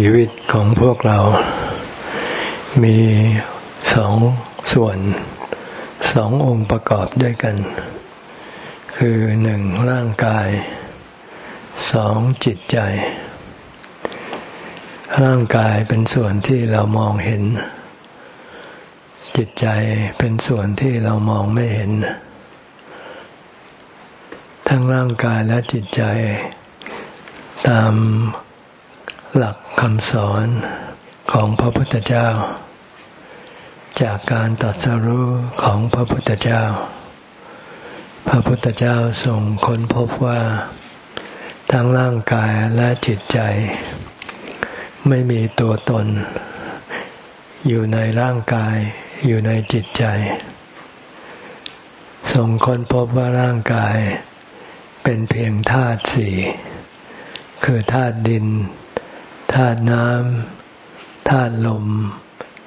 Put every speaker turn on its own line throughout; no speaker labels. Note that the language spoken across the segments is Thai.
ชีวิตของพวกเรา มีสองส่วนสององค์ประกอบด้วยกัน คือหนึ่งร่างกายสองจิตใจ ร่างกายเป็นส่วนที่เรามองเห็น จิตใจเป็นส่วนที่เรามองไม่เห็น ทั้งร่างกายและจิตใจ ตาม หลักคำสอนของพระพุทธเจ้า จากการตัดสรู้ของพระพุทธเจ้า พระพุทธเจ้าทรงค้นพบว่า ทั้งร่างกายและจิตใจ ไม่มีตัวตน อยู่ในร่างกายอยู่ในจิตใจ ทรงค้นพบว่าร่างกาย เป็นเพียงธาตุสี่คือธาตุดิน ธาตุน้ำธาตุลม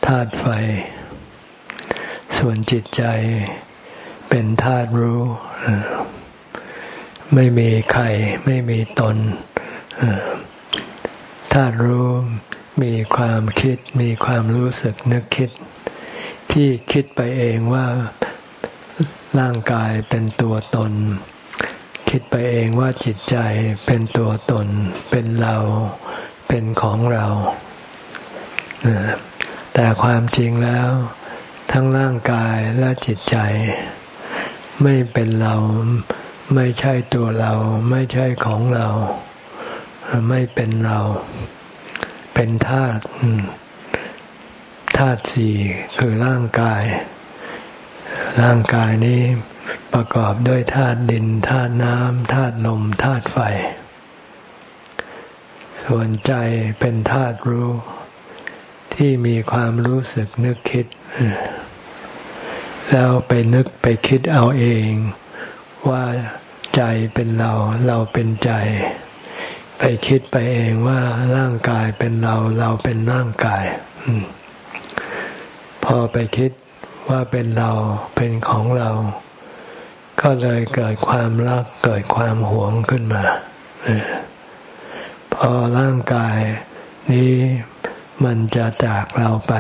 ธาตุไฟ ส่วนจิตใจเป็นธาตุรู้ ไม่มีใครไม่มีตนธาตุรู้มีความคิดมีความรู้สึกนึกคิด ที่คิดไปเองว่าร่างกายเป็นตัวตน คิดไปเองว่าจิตใจเป็นตัวตน เป็นเรา เป็นของเรา แต่ความจริงแล้ว ทั้งร่างกายและจิตใจ ไม่เป็นเราไม่ใช่ตัวเรา ไม่ใช่ของเรา ไม่เป็นเรา เป็นธาตุธาตุสี่คือร่างกาย ร่างกายนี้ประกอบด้วยธาตุดินธาตุน้ำธาตุลมธาตุไฟ ส่วนใจเป็นธาตุรู้ ที่มีความรู้สึกนึกคิด แล้วไปนึกไปคิดเอาเอง ว่าใจเป็นเรา เราเป็นใจ ไปคิดไปเองว่าร่างกายเป็นเรา เราเป็นร่างกาย พอไปคิดว่าเป็นเราเป็นของเรา ก็เลยเกิดความรักเกิดความหวงขึ้นมาพ อร่างกาย นี้มันจะจากเราไป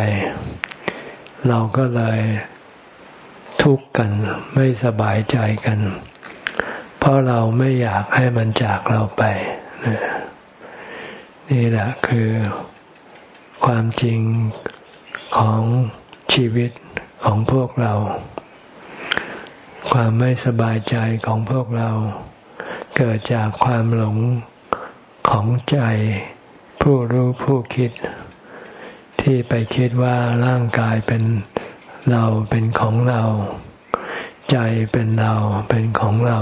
เราก็เลยทุกข์กันไม่สบายใจกัน เพราะเราไม่อยากให้มันจากเราไป นี่แหละคือความจริงของชีวิตของพวกเรา ความไม่สบายใจของพวกเรา เกิดจากความหลง ของใจผู้รู้ผู้คิด ที่ไปคิดว่าร่างกายเป็นเราเป็นของเรา ใจเป็นเราเป็นของเรา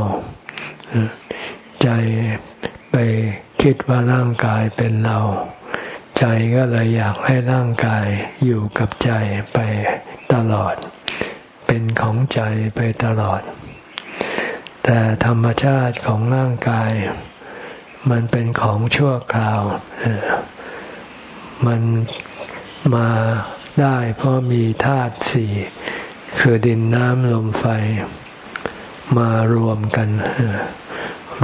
ใจไปคิดว่าร่างกายเป็นเรา ใจก็เลยอยากให้ร่างกายอยู่กับใจไปตลอด เป็นของใจไปตลอด แต่ธรรมชาติของร่างกาย มันเป็นของชั่วคราว มันมาได้เพราะมีธาตุสี่คือดินน้ำลมไฟ มารวมกัน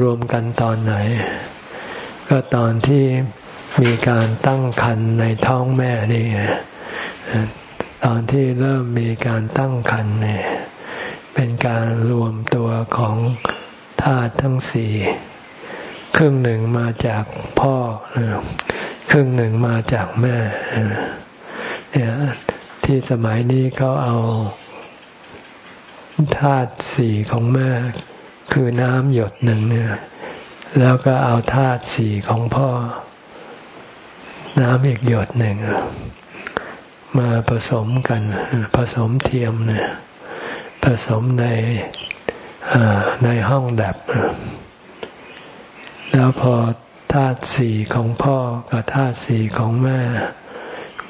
รวมกันตอนไหน ก็ตอนที่มีการตั้งครรภ์ในท้องแม่นี่ตอนที่เริ่มมีการตั้งครรภ์เนี่ยเป็นการรวมตัวของธาตุทั้งสี่ ครึ่งหนึ่งมาจากพ่อครึ่งหนึ่งมาจากแม่เนี่ยที่สมัยนี้เขาเอาธาตุสี่ของแม่ คือน้ำหยดหนึ่งเนี่ย แล้วก็เอาธาตุสี่ของพ่อ น้ำอีกหยดหนึ่งมาผสมกันผสมเทียมเนี่ยผสมในในห้องดับ แล้วพอธาตุสี่ของพ่อกับธาตุสี่ของแม่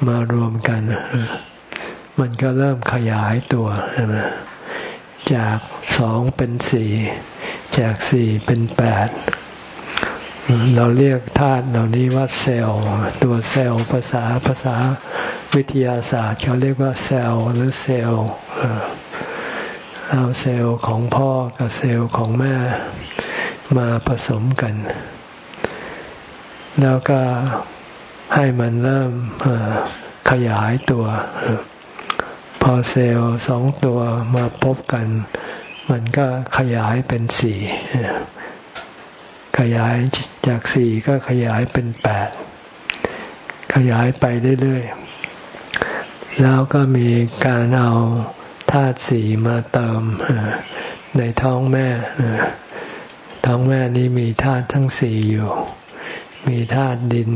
มารวมกัน มันก็เริ่มขยายตัวใช่ไหมจากสองเป็นสี่จากสี่เป็นแปดเราเรียกธาตุเหล่านี้ว่าเซลล์ตัวเซลล์ภาษาภาษาวิทยาศาสตร์เขาเรียกว่าเซลล์หรือเซลล์เอาเซลล์ของพ่อกับเซลล์ของแม่ มาผสมกัน แล้วก็ให้มันเริ่มขยายตัว พอเซลล์สองตัวมาพบกัน มันก็ขยายเป็นสี่ขยายจากสี่ก็ขยายเป็นแปดขยายไปเรื่อยๆ แล้วก็มีการเอาธาตุสี่มาเติมในท้องแม่ ท้องแม่นี้มีธาตุทั้งสี่อยู่ มีธาตุดิน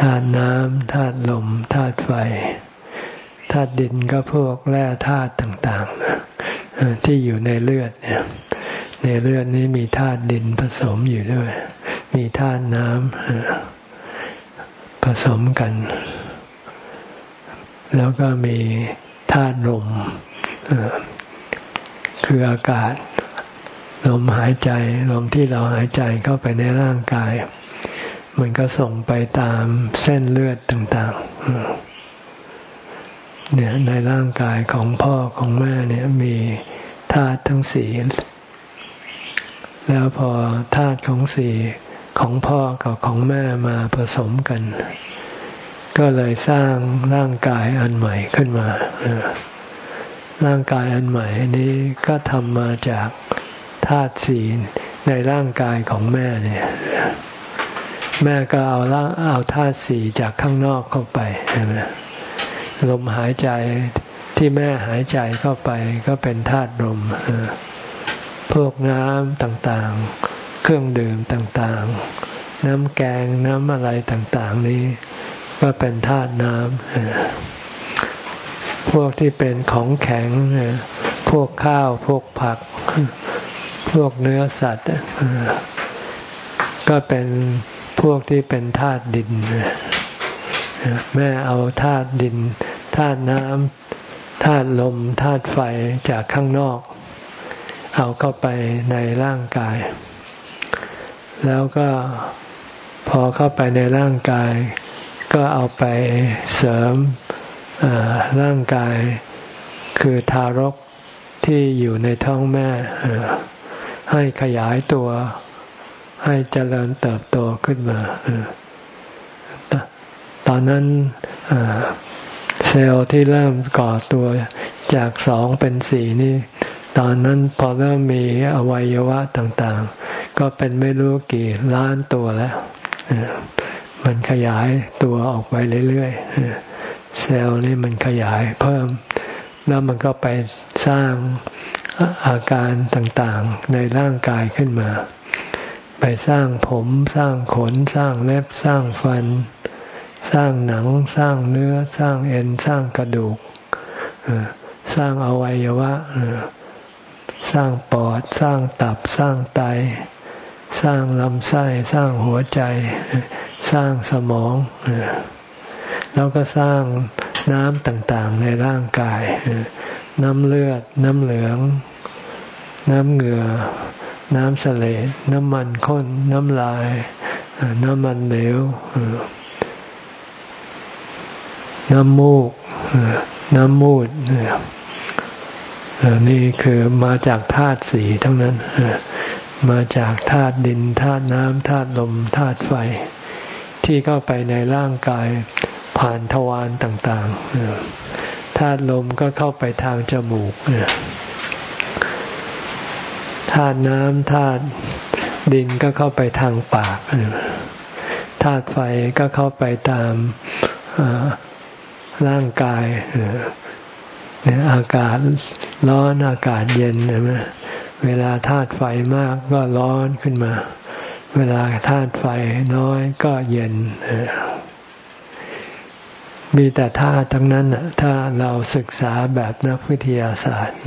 ธาตุน้ำธาตุลมธาตุไฟธาตุดินก็พวกแร่ธาตุต่างๆที่อยู่ในเลือดเนี่ยในเลือดนี้มีธาตุดินผสมอยู่ด้วย มีธาตุน้ำผสมกัน แล้วก็มีธาตุลมคืออากาศ ลมหายใจลมที่เราหายใจเข้าไปในร่างกาย มันก็ส่งไปตามเส้นเลือดต่างๆเนี่ยในร่างกายของพ่อของแม่เนี่ยมีธาตุทั้งสี่แล้วพอธาตุของสี่ของพ่อกับของแม่มาผสมกัน ก็เลยสร้างร่างกายอันใหม่ขึ้นมาร่างกายอันใหม่นี้ก็ทำมาจาก ธาตุสีในร่างกายของแม่เนี่ย แม่ก็เอาร่างเอาธาตุสีจากข้างนอกเข้าไปใช่ไหมลมหายใจที่แม่หายใจเข้าไปก็เป็นธาตุลมพวกน้ำต่างๆ เครื่องดื่มต่างๆ น้ำแกงน้ำอะไรต่างๆ นี้ ก็เป็นธาตุน้ำพวกที่เป็นของแข็งพวกข้าวพวกผัก พวกเนื้อสัตว์ก็เป็นพวกที่เป็นธาตุดิน แม่เอาธาตุดินธาตุน้ำธาตุลมธาตุไฟจากข้างนอก เอาเข้าไปในร่างกาย แล้วก็พอเข้าไปในร่างกาย ก็เอาไปเสริมร่างกายคือทารกที่อยู่ในท้องแม่ ให้ขยายตัวให้เจริญเติบโตขึ้นมาตอนนั้นเซลล์ที่เริ่มก่อตัวจากสองเป็นสี่นี่ ตอนนั้นพอเริ่มมีอวัยวะต่างๆ ก็เป็นไม่รู้กี่ล้านตัวแล้ว มันขยายตัวออกไปเรื่อยๆ เซลล์นี่มันขยายเพิ่ม แล้วมันก็ไปสร้าง อาการต่างๆ ในร่างกายขึ้นมา ไปสร้างผมสร้างขน สร้างเล็บสร้างฟัน สร้างหนัง สร้างเนื้อ สร้างเอ็น สร้างกระดูก สร้างอวัยวะ สร้างปอด สร้างตับ สร้างไต สร้างลำไส้ สร้างหัวใจ สร้างสมอง แล้วก็สร้างน้ำต่างๆ ในร่างกาย น้ำเลือด น้ำเหลือง น้ำเหงื่อ น้ำเสลดน้ำมันข้น น้ำลาย น้ำมันเหลว น้ำมูก น้ำมูดนี่คือมาจากธาตุสีทั้งนั้น มาจากธาตุดินธาตุน้ำธาตุลมธาตุไฟ ที่เข้าไปในร่างกายผ่านทวารต่าง ๆ ธาตุลมก็เข้าไปทางจมูกธาตุน้ำธาตุดินก็เข้าไปทางปากธาตุไฟก็เข้าไปตามร่างกายเนี่ยอากาศร้อนอากาศเย็นใช่ไหมเวลาธาตุไฟมากก็ร้อนขึ้นมา เวลาธาตุไฟน้อยก็เย็น มีแต่ธาตุทั้งนั้นถ้าเราศึกษาแบบนักวิทยาศาสตร์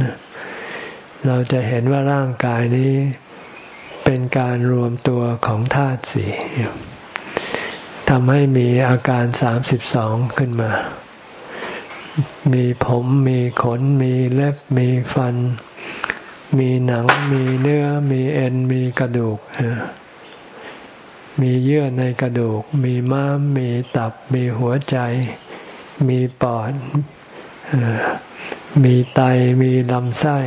เราจะเห็นว่าร่างกายนี้เป็นการรวมตัวของธาตุสี่ทำให้มีอาการสามสิบสองขึ้นมา มีผมมีขน มีเล็บ มีฟัน มีหนัง มีเนื้อ มีเอ็น มีกระดูก มีเยื่อในกระดูก มีม้าม มีตับ มีหัวใจ มีปอด มีไต มีลำไส้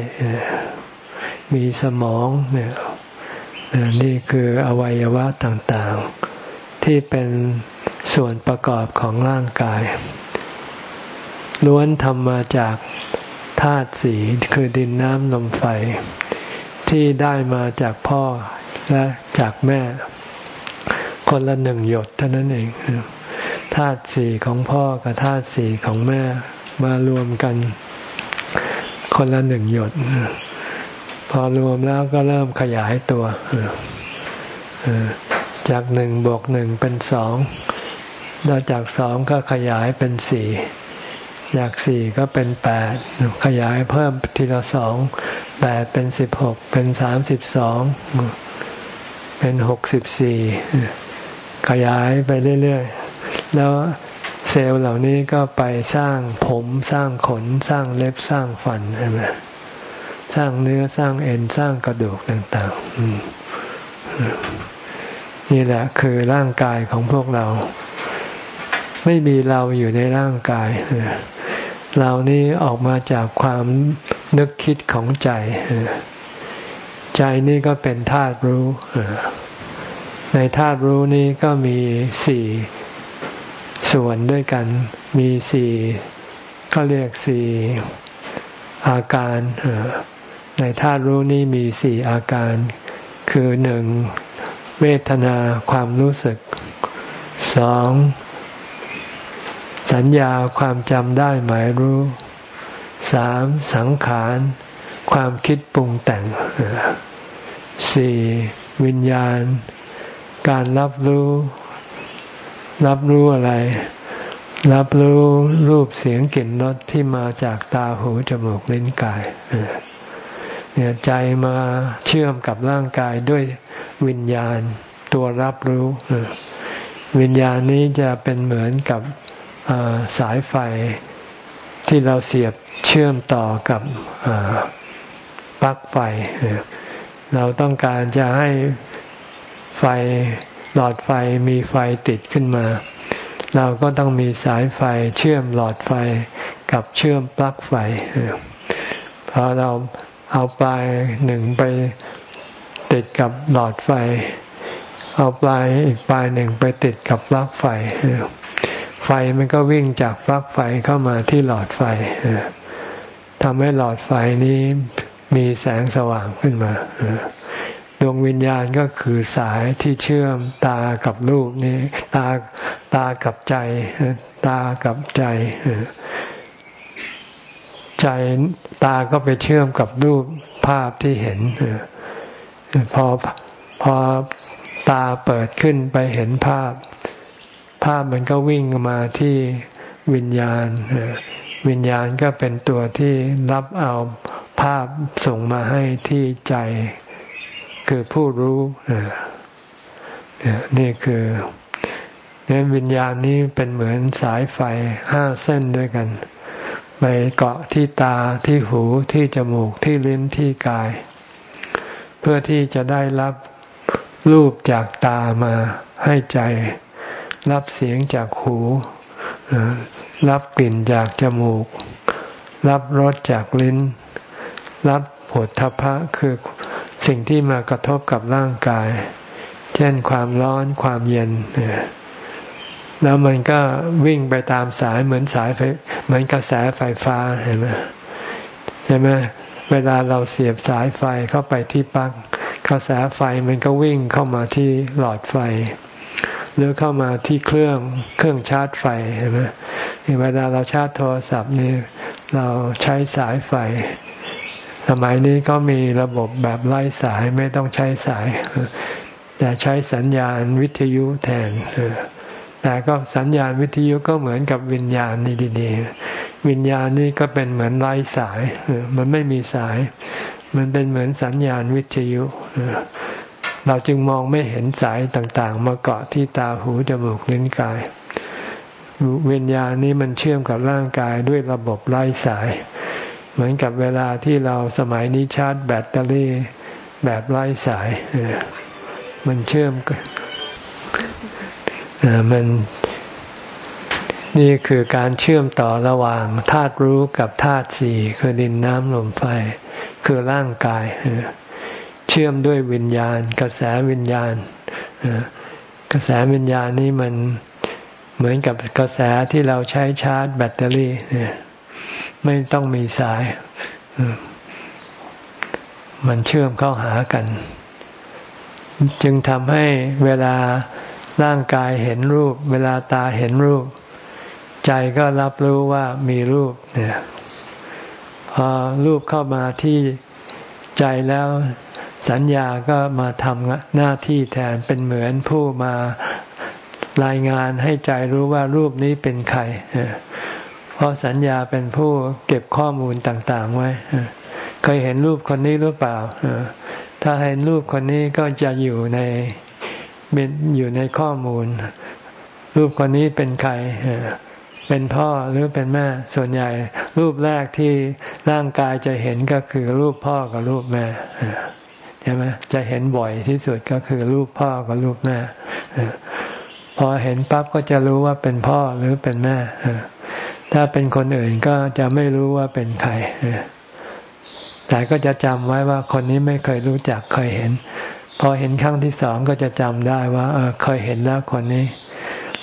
มีสมองเนี่ยนี่คืออวัยวะต่างๆ ที่เป็นส่วนประกอบของร่างกาย ล้วนทำมาจากธาตุสีคือดินน้ำลมไฟ ที่ได้มาจากพ่อและจากแม่ คนละหนึ่งหยดเท่านั้นเอง ธาตุสี่ของพ่อกับธาตุสี่ของแม่มารวมกัน คนละหนึ่งหยด พอรวมแล้วก็เริ่มขยายตัวจากหนึ่งบวกหนึ่งเป็นสองแล้วจากสองก็ขยายเป็นสี่จากสี่ก็เป็นแปดขยายเพิ่มทีละสองแปดเป็นสิบหกเป็นสามสิบสองเป็นหกสิบสี่ขยายไปเรื่อย ๆ แล้วเซลล์เหล่านี้ก็ไปสร้างผมสร้างขนสร้างเล็บสร้างฟันใช่ไหมสร้างเนื้อสร้างเอ็นสร้างกระดูกต่างๆนี่แหละคือร่างกายของพวกเรา ไม่มีเราอยู่ในร่างกายเรานี้ออกมาจากความนึกคิดของใจใจนี่ก็เป็นธาตุรู้ในธาตุรู้นี้ก็มีสี่ ส่วนด้วยกันมีสี่ก็เรียกสี่อาการในธาตุรู้นี้มีสี่อาการ คือหนึ่งเวทนาความรู้สึกสองสัญญาความจำได้หมายรู้สามสังขาร ความคิดปรุงแต่งสี่วิญญาณ การรับรู้ รับรู้อะไร รับรู้รูปเสียงกลิ่นรสที่มาจากตาหูจมูกลิ้นกายเนี่ยใจมาเชื่อมกับร่างกายด้วยวิญญาณตัวรับรู้วิญญาณนี้จะเป็นเหมือนกับสายไฟที่เราเสียบเชื่อมต่อกับปลั๊กไฟ เราต้องการจะให้ไฟ หลอดไฟมีไฟติดขึ้นมา เราก็ต้องมีสายไฟเชื่อมหลอดไฟกับเชื่อมปลั๊กไฟพอเราเอาปลายหนึ่งไปติดกับหลอดไฟ เอาปลายอีกปลายหนึ่งไปติดกับปลั๊กไฟ ไฟมันก็วิ่งจากปลั๊กไฟเข้ามาที่หลอดไฟทำให้หลอดไฟนี้มีแสงสว่างขึ้นมา ดวงวิญญาณก็คือสายที่เชื่อมตากับรูปนี้ ตาตากับใจ ตากับใจใจตาก็ไปเชื่อมกับรูปภาพที่เห็นพอพอตาเปิดขึ้นไปเห็นภาพ ภาพมันก็วิ่งมาที่วิญญาณ วิญญาณก็เป็นตัวที่รับเอาภาพส่งมาให้ที่ใจ คือผู้รู้นี่คือเนี่ยวิญญาณนี้เป็นเหมือนสายไฟห้าเส้นด้วยกัน ไปเกาะที่ตาที่หูที่จมูกที่ลิ้นที่กาย เพื่อที่จะได้รับรูปจากตามาให้ใจ รับเสียงจากหู รับกลิ่นจากจมูก รับรสจากลิ้น รับผลทพะคือ สิ่งที่มากระทบกับร่างกาย เช่นความร้อนความเย็น แล้วมันก็วิ่งไปตามสายเหมือนสายไฟเหมือนกระแสไฟฟ้าเห็นไหมใช่ไหมเวลาเราเสียบสายไฟเข้าไปที่ปลั๊กกระแสไฟมันก็วิ่งเข้ามาที่หลอดไฟ หรือเข้ามาที่เครื่องเครื่องชาร์จไฟเห็นไหมเวลาเราชาร์จโทรศัพท์นี่เราใช้สายไฟ สมัยนี้ก็มีระบบแบบไล่สายไม่ต้องใช้สาย แต่ใช้สัญญาณวิทยุแทนแต่ก็สัญญาณวิทยุก็เหมือนกับวิญญาณนี่ดีๆวิญญาณนี่ก็เป็นเหมือนไล่สาย มันไม่มีสาย มันเป็นเหมือนสัญญาณวิทยุ เราจึงมองไม่เห็นสายต่างๆ มาเกาะที่ตาหูจมูกลิ้นกาย วิญญาณนี้มันเชื่อมกับร่างกายด้วยระบบไร้สาย เหมือนกับเวลาที่เราสมัยนี้ชาร์จแบตเตอรี่แบบไร้สายมันเชื่อมมันนี่คือการเชื่อมต่อระหว่างธาตุรู้กับธาตุสี่คือดินน้ำลมไฟ คือร่างกาย เชื่อมด้วยวิญญาณ กระแสวิญญาณกระแสวิญญาณนี้มันเหมือนกับกระแสที่เราใช้ชาร์จแบตเตอรี่ ไม่ต้องมีสาย มันเชื่อมเข้าหากัน จึงทำให้เวลาร่างกายเห็นรูป เวลาตาเห็นรูป ใจก็รับรู้ว่ามีรูปเนี่ยพอรูปเข้ามาที่ใจแล้วสัญญาก็มาทำหน้าที่แทนเป็นเหมือนผู้มารายงานให้ใจรู้ว่ารูปนี้เป็นใคร เพราะสัญญาเป็นผู้เก็บข้อมูลต่างๆไว้เคยเห็นรูปคนนี้หรือเปล่าถ้าเห็นรูปคนนี้ก็จะอยู่ในอยู่ในข้อมูล รูปคนนี้เป็นใครเป็นพ่อหรือเป็นแม่ส่วนใหญ่ รูปแรกที่ร่างกายจะเห็นก็คือรูปพ่อกับรูปแม่ใช่ไหมจะเห็นบ่อยที่สุดก็คือรูปพ่อกับรูปแม่พอเห็นปั๊บก็จะรู้ว่าเป็นพ่อหรือเป็นแม่ ถ้าเป็นคนอื่นก็จะไม่รู้ว่าเป็นใครแต่ก็จะจำไว้ว่าคนนี้ไม่เคยรู้จักเคยเห็น พอเห็นครั้งที่สองก็จะจำได้ว่าเออเคยเห็นแล้วคนนี้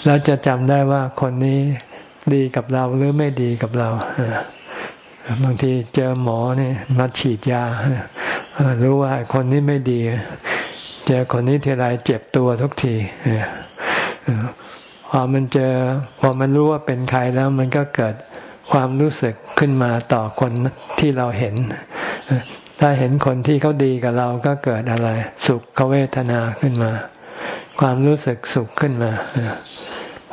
แล้วจะจำได้ว่าคนนี้ดีกับเราหรือไม่ดีกับเราบางทีเจอหมอเนี่ยมาฉีดยารู้ว่าคนนี้ไม่ดี เจอคนนี้ทีไรเจ็บตัวทุกที พอมันเจอพอมันรู้ว่าเป็นใครแล้วมันก็เกิดความรู้สึกขึ้นมาต่อคนที่เราเห็น ถ้าเห็นคนที่เขาดีกับเราก็เกิดอะไร สุขเวทนาขึ้นมา ความรู้สึกสุขขึ้นมา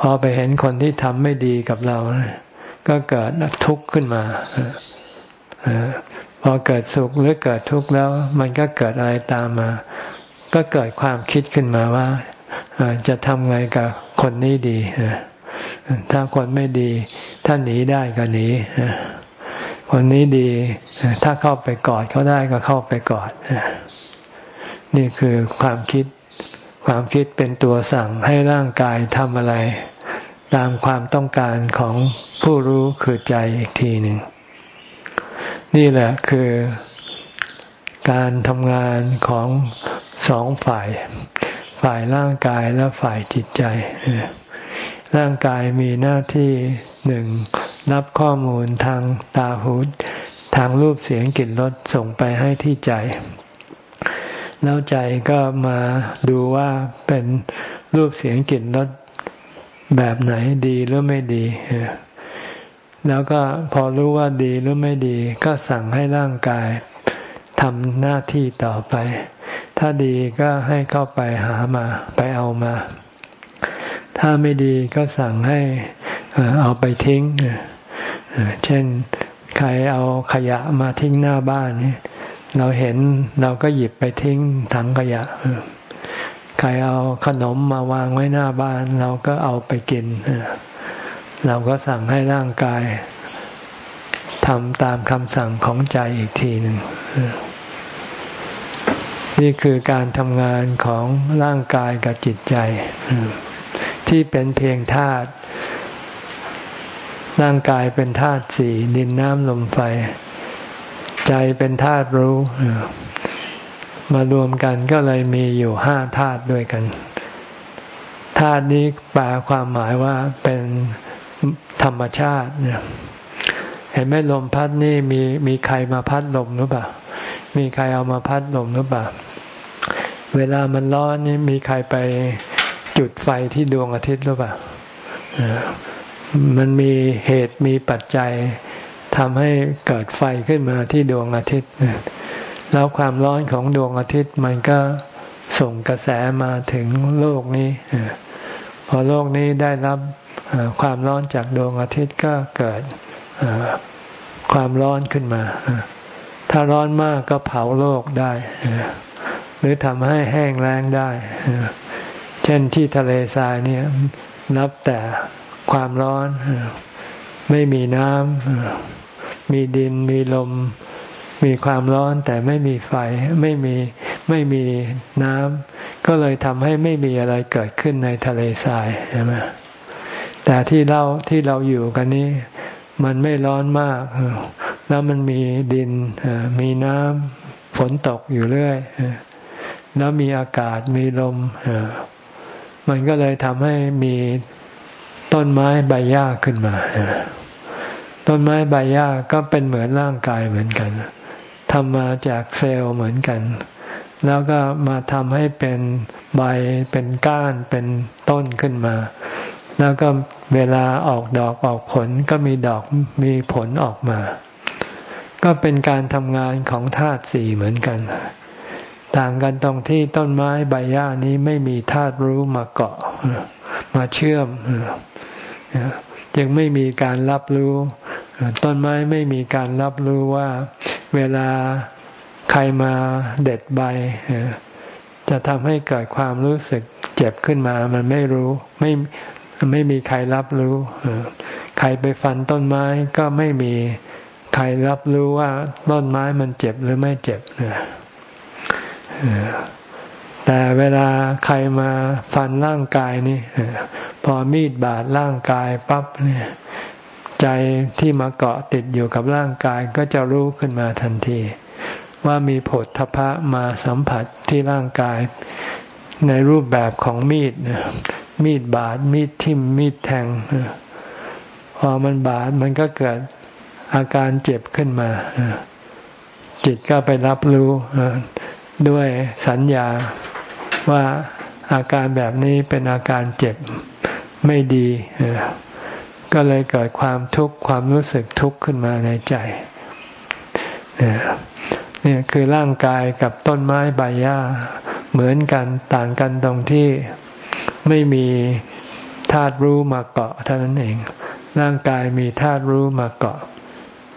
พอไปเห็นคนที่ทำไม่ดีกับเรา ก็เกิดทุกข์ขึ้นมาพอเกิดสุขหรือเกิดทุกข์แล้ว มันก็เกิดอะไรตามมา ก็เกิดความคิดขึ้นมาว่า จะทำไงกับคนนี้ดี ถ้าคนไม่ดี ถ้าหนีได้ก็หนีคนนี้ดี ถ้าเข้าไปกอดเขาได้ก็เข้าไปกอด นี่คือความคิด ความคิดเป็นตัวสั่งให้ร่างกายทำอะไร ตามความต้องการของผู้รู้คือใจอีกทีหนึ่ง นี่แหละคือการทำงานของสองฝ่าย ฝ่ายร่างกายและฝ่ายจิตใจ ร่างกายมีหน้าที่หนึ่งรับข้อมูลทางตาหูทางรูปเสียงกลิ่นรสส่งไปให้ที่ใจ แล้วใจก็มาดูว่าเป็นรูปเสียงกลิ่นรสแบบไหนดีหรือไม่ดีแล้วก็พอรู้ว่าดีหรือไม่ดี ก็สั่งให้ร่างกายทำหน้าที่ต่อไป ถ้าดีก็ให้เข้าไปหามา ไปเอามา ถ้าไม่ดีก็สั่งให้เอาไปทิ้ง เช่นใครเอาขยะมาทิ้งหน้าบ้านนี่เราเห็นเราก็หยิบไปทิ้งถังขยะ ใครเอาขนมมาวางไว้หน้าบ้าน เราก็เอาไปกิน เราก็สั่งให้ร่างกายทำตามคำสั่งของใจอีกทีหนึ่ง นี่คือการทำงานของร่างกายกับจิตใจ ที่เป็นเพียงธาตุร่างกายเป็นธาตุสี่ดินน้ำลมไฟ ใจเป็นธาตุรู้ มารวมกันก็เลยมีอยู่ห้าธาตุด้วยกันธาตุนี้แปลความหมายว่าเป็นธรรมชาติเห็นไหมลมพัดนี่มีมีใครมาพัดลมหรือเปล่า มีใครเอามาพัดลมหรือเปล่า เวลามันร้อนนี่มีใครไปจุดไฟที่ดวงอาทิตย์หรือเปล่า มันมีเหตุมีปัจจัยทำให้เกิดไฟขึ้นมาที่ดวงอาทิตย์ แล้วความร้อนของดวงอาทิตย์มันก็ส่งกระแสมาถึงโลกนี้ พอโลกนี้ได้รับความร้อนจากดวงอาทิตย์ก็เกิดความร้อนขึ้นมา ถ้าร้อนมากก็เผาโลกได้ หรือทำให้แห้งแล้งได้ เช่นที่ทะเลทรายเนี่ยนับแต่ความร้อน ไม่มีน้ำมีดินมีลม มีความร้อนแต่ไม่มีไฟไม่มีไม่มีน้ำก็เลยทำให้ไม่มีอะไรเกิดขึ้นในทะเลทรายใช่ไหมแต่ที่เราที่เราอยู่กันนี้ มันไม่ร้อนมาก แล้วมันมีดินมีน้ำฝนตกอยู่เรื่อยแล้วมีอากาศมีลมมันก็เลยทำให้มีต้นไม้ใบหญ้าขึ้นมาต้นไม้ใบหญ้าก็เป็นเหมือนร่างกายเหมือนกันทำมาจากเซลล์เหมือนกัน แล้วก็มาทำให้เป็นใบเป็นก้านเป็นต้นขึ้นมา แล้วก็เวลาออกดอกออกผลก็มีดอกมีผลออกมา ก็เป็นการทำงานของธาตุสี่เหมือนกัน ต่างกันตรงที่ต้นไม้ใบหญ้านี้ไม่มีธาตุรู้มาเกาะ มาเชื่อมจึงไม่มีการรับรู้ ต้นไม้ไม่มีการรับรู้ว่า เวลาใครมาเด็ดใบ จะทำให้เกิดความรู้สึกเจ็บขึ้นมา มันไม่รู้ไม่ไม่มีใครรับรู้ ใครไปฟันต้นไม้ก็ไม่มี ใครรับรู้ว่าต้นไม้มันเจ็บหรือไม่เจ็บแต่เวลาใครมาฟันร่างกายนี่พอมีดบาดร่างกายปั๊บเนี่ยใจที่มาเกาะติดอยู่กับร่างกายก็จะรู้ขึ้นมาทันที ว่ามีผลทพะมาสัมผัสที่ร่างกาย ในรูปแบบของมีดมีดบาดมีดทิ่มมีดแทงพอมันบาดมันก็เกิด อาการเจ็บขึ้นมา จิตก็ไปรับรู้ด้วยสัญญาว่าอาการแบบนี้เป็นอาการเจ็บไม่ดี ก็เลยเกิดความทุกข์ความรู้สึกทุกข์ขึ้นมาในใจเนี่ยคือร่างกายกับต้นไม้ใบหญ้า เหมือนกันต่างกันตรงที่ไม่มีธาตุรู้มาเกาะเท่านั้นเอง ร่างกายมีธาตุรู้มาเกาะ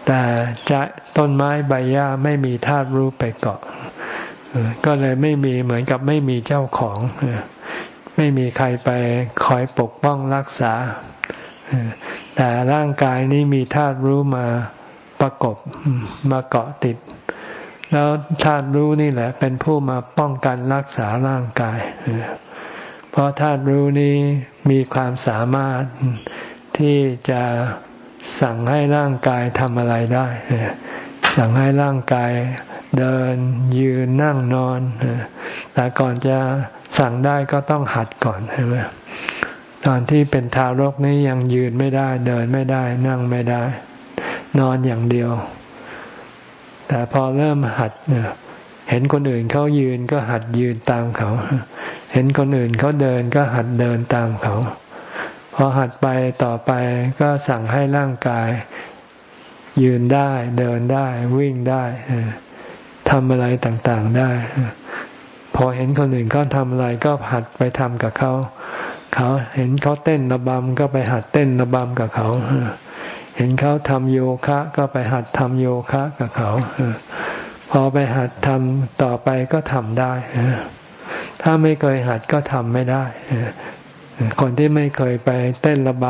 แต่จะต้นไม้ใบหญ้าไม่มีธาตุรู้ไปเกาะก็เลยไม่มีเหมือนกับไม่มีเจ้าของ ไม่มีใครไปคอยปกป้องรักษา แต่ร่างกายนี้มีธาตุรู้มาประกบมาเกาะติด แล้วธาตุรู้นี่แหละ เป็นผู้มาป้องกันรักษาร่างกาย เพราะธาตุรู้นี้มีความสามารถที่จะ สั่งให้ร่างกายทำอะไรได้ สั่งให้ร่างกายเดินยืนนั่งนอน แต่ก่อนจะสั่งได้ก็ต้องหัดก่อนใช่ไหมตอนที่เป็นทารกนี้ยังยืนไม่ได้ เดินไม่ได้ นั่งไม่ได้ นอนอย่างเดียว แต่พอเริ่มหัดเห็นคนอื่นเขายืนก็หัดยืนตามเขา เห็นคนอื่นเขาเดินก็หัดเดินตามเขา พอหัดไปต่อไปก็สั่งให้ร่างกาย ยืนได้เดินได้วิ่งได้ทำอะไรต่างๆได้ พอเห็นคนอื่นเขาทำอะไรก็หัดไปทำกับเขา เขาเห็นเขาเต้นระบำก็ไปหัดเต้นระบำกับเขาเห็นเขาทำโยคะก็ไปหัดทำโยคะกับเขาพอไปหัดทำต่อไปก็ทำได้ถ้าไม่เคยหัดก็ทำไม่ได้ คนที่ไม่เคยไปเต้นระบ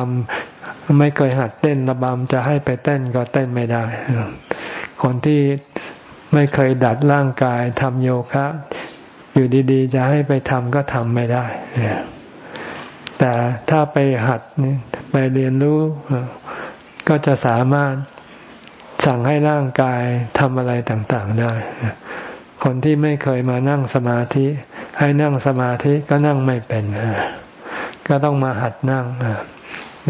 ำไม่เคยหัดเต้นระบำจะให้ไปเต้นก็เต้นไม่ได้ คนที่ไม่เคยดัดร่างกายทำโยคะ อยู่ดีๆ จะให้ไปทำก็ทำไม่ได้ แต่ถ้าไปหัดไปเรียนรู้ ก็จะสามารถสั่งให้ร่างกายทำอะไรต่างๆได้ คนที่ไม่เคยมานั่งสมาธิ ให้นั่งสมาธิก็นั่งไม่เป็น ก็ต้องมาหัดนั่ง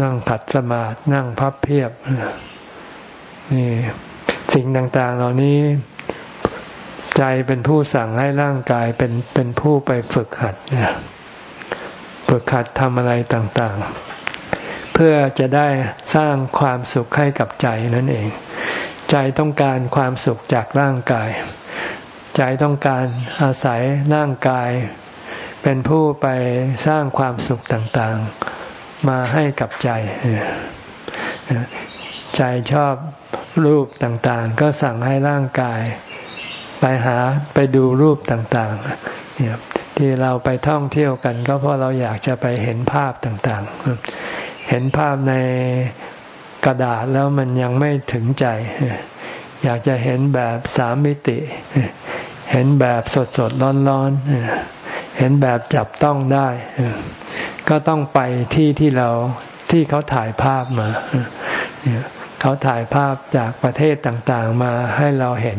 นั่งขัดสมาธินั่งพับเพียบนี่สิ่งต่างๆ เหล่านี้ใจเป็นผู้สั่งให้ร่างกายเป็นเป็นผู้ไปฝึกหัดเนี่ยฝึกหัดทำอะไรต่างๆ เพื่อจะได้สร้างความสุขให้กับใจนั่นเอง ใจต้องการความสุขจากร่างกาย ใจต้องการอาศัยร่างกาย เป็นผู้ไปสร้างความสุขต่างๆ มาให้กับใจ ใจชอบรูปต่างๆ ก็สั่งให้ร่างกาย ไปหาไปดูรูปต่างๆเนี่ยที่เราไปท่องเที่ยวกัน ก็เพราะเราอยากจะไปเห็นภาพต่างๆ เห็นภาพในกระดาษแล้วมันยังไม่ถึงใจ อยากจะเห็นแบบสามมิติ เห็นแบบสดสดร้อนร้อน เห็นแบบจับต้องได้ ก็ต้องไปที่ที่เราที่เขาถ่ายภาพมาเขาถ่ายภาพจากประเทศต่างๆมาให้เราเห็น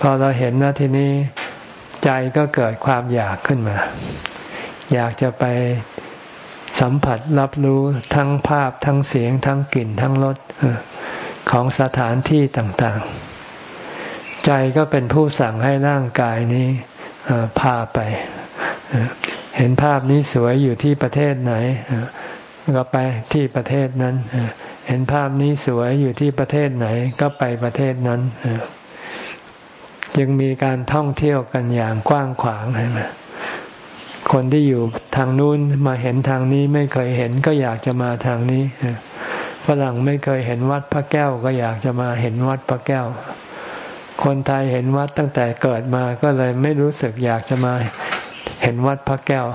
พอเราเห็นนะทีนี้ใจก็เกิดความอยากขึ้นมา อยากจะไปสัมผัสรับรู้ทั้งภาพทั้งเสียงทั้งกลิ่นทั้งรสของสถานที่ต่างๆ ใจก็เป็นผู้สั่งให้ร่างกายนี้พาไป เห็นภาพนี้สวยอยู่ที่ประเทศไหนก็ไปที่ประเทศนั้น เห็นภาพนี้สวยอยู่ที่ประเทศไหน ก็ไปประเทศนั้นจึงมีการท่องเที่ยวกันอย่างกว้างขวางใช่ไหมคนที่อยู่ทางนู้นมาเห็นทางนี้ไม่เคยเห็นก็อยากจะมาทางนี้ฝรั่งไม่เคยเห็นวัดพระแก้วก็อยากจะมาเห็นวัดพระแก้ว คนไทยเห็นวัดตั้งแต่เกิดมาก็เลยไม่รู้สึกอยากจะมา เห็นวัดพระแก้ว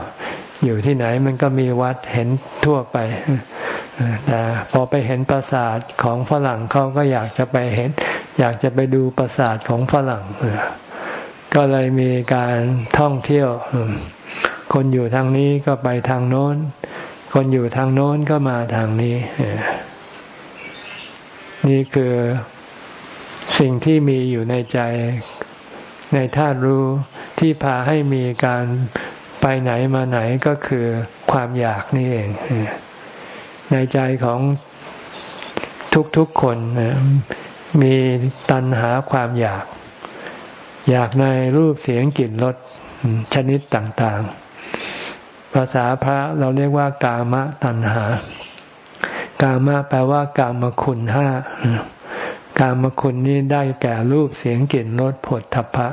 อยู่ที่ไหนมันก็มีวัดเห็นทั่วไปแต่พอไปเห็นปราสาทของฝรั่งเขาก็อยากจะไปเห็น อยากจะไปดูปราสาทของฝรั่งก็เลยมีการท่องเที่ยว คนอยู่ทางนี้ก็ไปทางโน้น คนอยู่ทางโน้นก็มาทางนี้ นี่คือสิ่งที่มีอยู่ในใจ ในธาตุรู้ที่พาให้มีการไปไหนมาไหนก็คือความอยากนี่เอง ในใจของทุกๆคนมีตัณหาความอยาก อยากในรูปเสียงกลิ่นรสชนิดต่างๆ ภาษาพระเราเรียกว่ากามตัณหา กามะแปลว่ากามคุณห้า กามคุณนี้ได้แก่รูปเสียงกลิ่นรสผลทพะ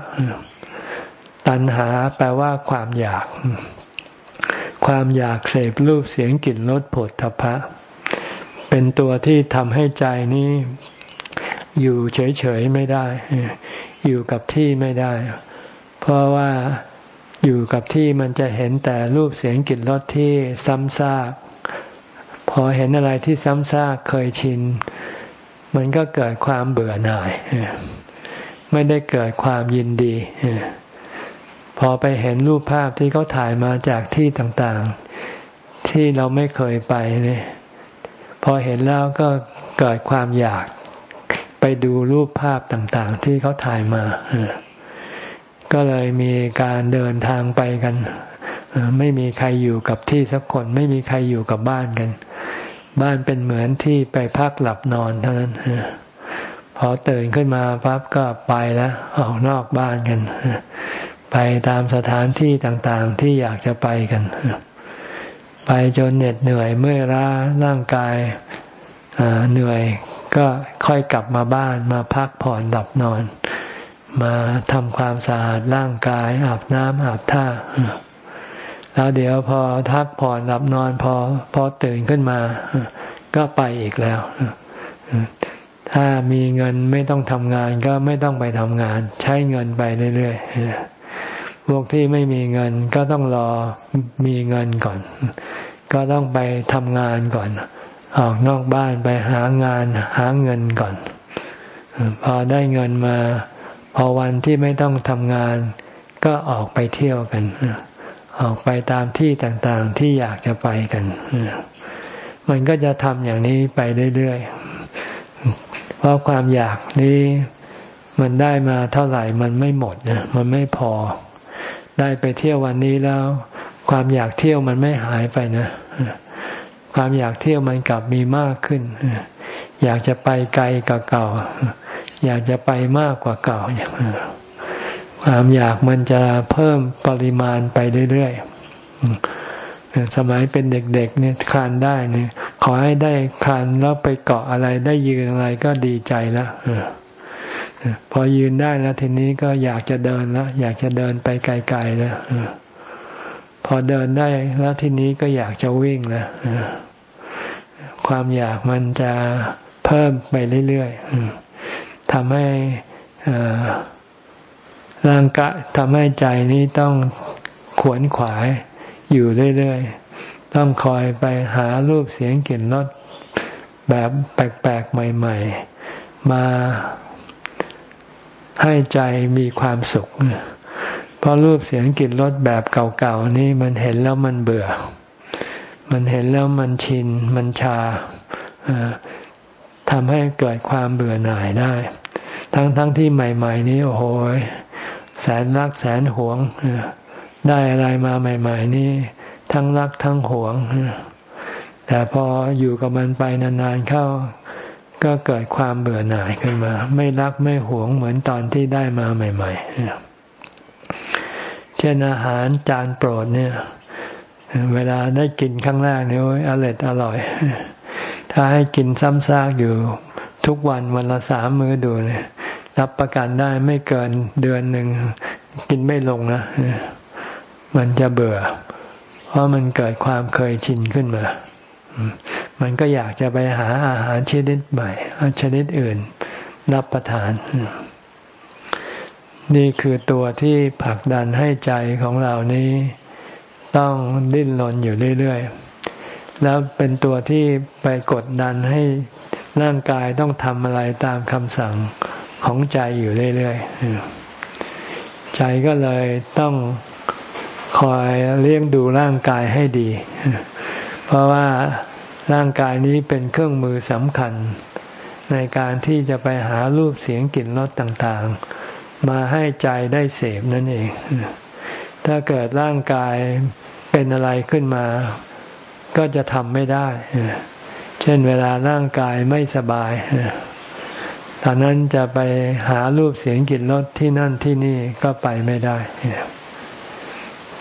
ตัณหาแปลว่าความอยาก ความอยากเสพรูปเสียงกลิ่นรสผลทพะ เป็นตัวที่ทำให้ใจนี้ อยู่เฉยๆไม่ได้ อยู่กับที่ไม่ได้ เพราะว่าอยู่กับที่มันจะเห็นแต่รูปเสียงกลิ่นรสที่ซ้ำซาก พอเห็นอะไรที่ซ้ำซากเคยชิน มันก็เกิดความเบื่อหน่าย ไม่ได้เกิดความยินดี พอไปเห็นรูปภาพที่เขาถ่ายมาจากที่ต่างๆ ที่เราไม่เคยไปเนี่ยพอเห็นแล้วก็เกิดความอยากไปดูรูปภาพต่างๆ ที่เขาถ่ายมา ก็เลยมีการเดินทางไปกัน ไม่มีใครอยู่กับที่สักคน ไม่มีใครอยู่กับบ้านกัน บ้านเป็นเหมือนที่ไปพักหลับนอนเท่านั้นพอตื่นขึ้นมาปั๊บก็ไปแล้วออกนอกบ้านกัน ไปตามสถานที่ต่างๆที่อยากจะไปกัน ไปจนเหน็ดเหนื่อยเมื่อยล้าร่างกายเหนื่อยก็ค่อยกลับมาบ้านมาพักผ่อนหลับนอน มาทำความสะอาดร่างกายอาบน้ำอาบท่า แล้วเดี๋ยวพอทักผ่อนหลับนอนพอพอตื่นขึ้นมา ก็ไปอีกแล้ว ถ้ามีเงินไม่ต้องทำงานก็ไม่ต้องไปทำงาน ใช้เงินไปเรื่อยๆพวกที่ไม่มีเงินก็ต้องรอมีเงินก่อน ก็ต้องไปทำงานก่อน ออกนอกบ้านไปหางานหาเงินก่อน พอได้เงินมา พอวันที่ไม่ต้องทำงาน ก็ออกไปเที่ยวกัน ออกไปตามที่ต่างๆที่อยากจะไปกัน มันก็จะทำอย่างนี้ไปเรื่อยๆ เพราะความอยากนี้มันได้มาเท่าไหร่มันไม่หมดนะมันไม่พอ ได้ไปเที่ยววันนี้แล้ว ความอยากเที่ยวมันไม่หายไปนะ ความอยากเที่ยวมันกลับมีมากขึ้น อยากจะไปไกลกว่าเก่า อยากจะไปมากกว่าเก่าอย่างนี้ ความอยากมันจะเพิ่มปริมาณไปเรื่อยๆสมัยเป็นเด็กๆเนี่ยคานได้เนี่ย ขอให้ได้คลานแล้วไปเกาะอะไรได้ยืนอะไรก็ดีใจแล้วพอยืนได้แล้วทีนี้ก็อยากจะเดินแล้วอยากจะเดินไปไกลๆแล้วพอเดินได้แล้วทีนี้ก็อยากจะวิ่งแล้วความอยากมันจะเพิ่มไปเรื่อยๆทำให้ ร่างกายทำให้ใจนี้ต้องขวนขวายอยู่เรื่อยๆ ต้องคอยไปหารูปเสียงกลิ่นรสแบบแปลกๆ ใหม่ ๆ มาให้ใจมีความสุข เพราะรูปเสียงกลิ่นรสแบบเก่าๆ นี้มันเห็นแล้วมันเบื่อ มันเห็นแล้วมันชิน มันชาทำให้เกิดความเบื่อหน่ายได้ ทั้งทั้งที่ใหม่ ๆ นี้โอ้โห แสนรักแสนหวง ได้อะไรมาใหม่ ๆ นี่ทั้งรักทั้งหวง แต่พออยู่กับมันไปนานๆเข้า ก็เกิดความเบื่อหน่ายขึ้นมา ไม่รักไม่หวงเหมือนตอนที่ได้มาใหม่ ๆ เช่นอาหารจานโปรดเนี่ย เวลาได้กินครั้งแรกเนี่ยอร่อยอร่อย ถ้าให้กินซ้ำซากอยู่ทุกวันวันละสามมื้อดูเนี่ย รับประกันได้ไม่เกินเดือนหนึ่งกินไม่ลงนะมันจะเบื่อ เพราะมันเกิดความเคยชินขึ้นมา มันก็อยากจะไปหาอาหารชนิดใหม่ชนิดอื่นรับประทาน นี่คือตัวที่ผลักดันให้ใจของเรานี้ต้องดิ้นรนอยู่เรื่อยๆ แล้วเป็นตัวที่ไปกดดันให้ร่างกายต้องทำอะไรตามคำสั่ง ของใจอยู่เรื่อยๆ ใจก็เลยต้องคอยเลี้ยงดูร่างกายให้ดี เพราะว่าร่างกายนี้เป็นเครื่องมือสำคัญ ในการที่จะไปหารูปเสียงกลิ่นรสต่างๆ มาให้ใจได้เสพนั่นเอง ถ้าเกิดร่างกายเป็นอะไรขึ้นมา ก็จะทำไม่ได้ เช่นเวลาร่างกายไม่สบาย ตอนนั้นจะไปหารูปเสียงกลิ่นรสที่นั่นที่นี่ก็ไปไม่ได้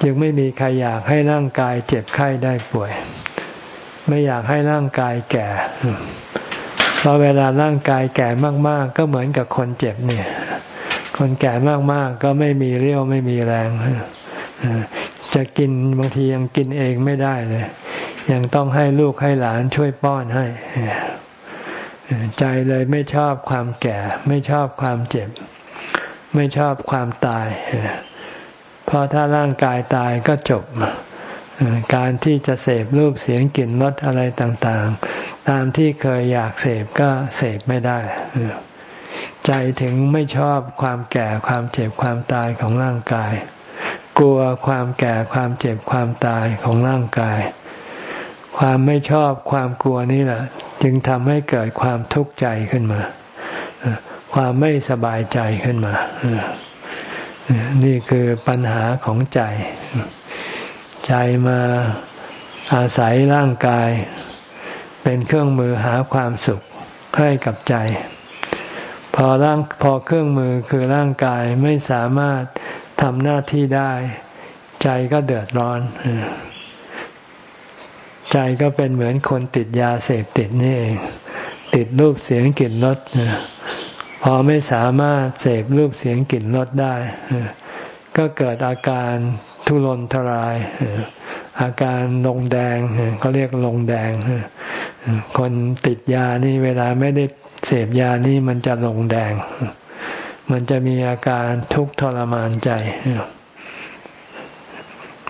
จึงไม่มีใครอยากให้ร่างกายเจ็บไข้ได้ป่วย ไม่อยากให้ร่างกายแก่เพราะเวลาร่างกายแก่มาก ๆ ก็เหมือนกับคนเจ็บเนี่ย คนแก่มากๆ ก็ไม่มีเรี่ยวไม่มีแรงจะกินบางทียังกินเองไม่ได้เลย ยังต้องให้ลูกให้หลานช่วยป้อนให้ ใจเลยไม่ชอบความแก่ ไม่ชอบความเจ็บ ไม่ชอบความตายเพราะถ้าร่างกายตายก็จบ การที่จะเสพรูปเสียงกลิ่นรสอะไรต่างๆ ตามที่เคยอยากเสพก็เสพไม่ได้ ใจถึงไม่ชอบความแก่ความเจ็บความตายของร่างกาย กลัวความแก่ความเจ็บความตายของร่างกาย ความไม่ชอบความกลัวนี่แหละ จึงทำให้เกิดความทุกข์ใจขึ้นมา ความไม่สบายใจขึ้นมา นี่คือปัญหาของใจ ใจมาอาศัยร่างกาย เป็นเครื่องมือหาความสุขให้กับใจ พอร่างพอเครื่องมือคือร่างกายไม่สามารถทำหน้าที่ได้ ใจก็เดือดร้อน ใจก็เป็นเหมือนคนติดยาเสพติดนี่เองติดรูปเสียงกลิ่นรสพอไม่สามารถเสพรูปเสียงกลิ่นรสได้ ก็เกิดอาการทุรนทราย อาการลงแดงเขาเรียกลงแดง คนติดยานี่เวลาไม่ได้เสพยานี่มันจะลงแดง มันจะมีอาการทุกข์ทรมานใจ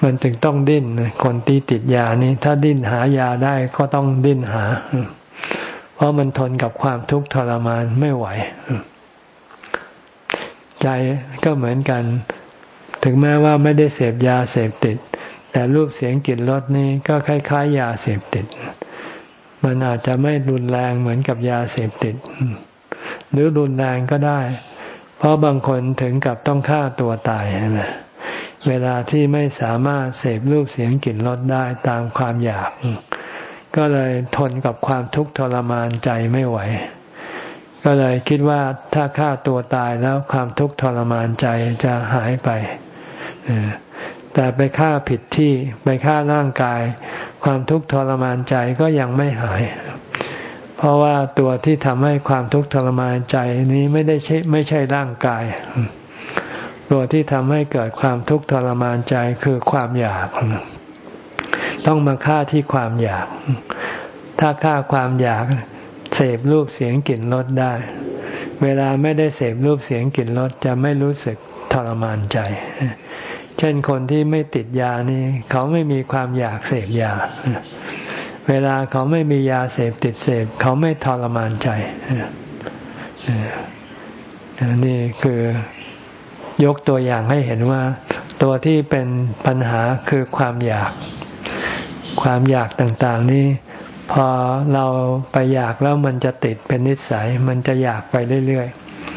มันถึงต้องดิ้นคนตีติดยานี่ถ้าดิ้นหายาได้ก็ต้องดิ้นหา เพราะมันทนกับความทุกข์ทรมานไม่ไหว ใจก็เหมือนกัน ถึงแม้ว่าไม่ได้เสพยาเสพติด แต่รูปเสียงกลิ่นรสนี่ก็คล้ายๆ ยาเสพติด มันอาจจะไม่รุนแรงเหมือนกับยาเสพติด หรือรุนแรงก็ได้ เพราะบางคนถึงกับต้องฆ่าตัวตายใช่ไหม เวลาที่ไม่สามารถเสพรูปเสียงกลิ่นรสได้ตามความอยาก ก็เลยทนกับความทุกข์ทรมานใจไม่ไหว ก็เลยคิดว่าถ้าฆ่าตัวตายแล้วความทุกข์ทรมานใจจะหายไป แต่ไปฆ่าผิดที่ไปฆ่าร่างกาย ความทุกข์ทรมานใจก็ยังไม่หาย เพราะว่าตัวที่ทำให้ความทุกข์ทรมานใจนี้ไม่ได้ใช่ไม่ใช่ร่างกาย ตัวที่ทำให้เกิดความทุกข์ทรมานใจคือความอยาก ต้องมาฆ่าที่ความอยาก ถ้าฆ่าความอยากเสพรูปเสียงกลิ่นรสได้ เวลาไม่ได้เสพรูปเสียงกลิ่นรสจะไม่รู้สึกทรมานใจ เช่นคนที่ไม่ติดยานี่ เขาไม่มีความอยากเสพยา เวลาเขาไม่มียาเสพติดเสพเขาไม่ทรมานใจนี่คือ ยกตัวอย่างให้เห็นว่า ตัวที่เป็นปัญหาคือความอยาก ความอยากต่างๆนี้ พอเราไปอยากแล้วมันจะติดเป็นนิสัย มันจะอยากไปเรื่อย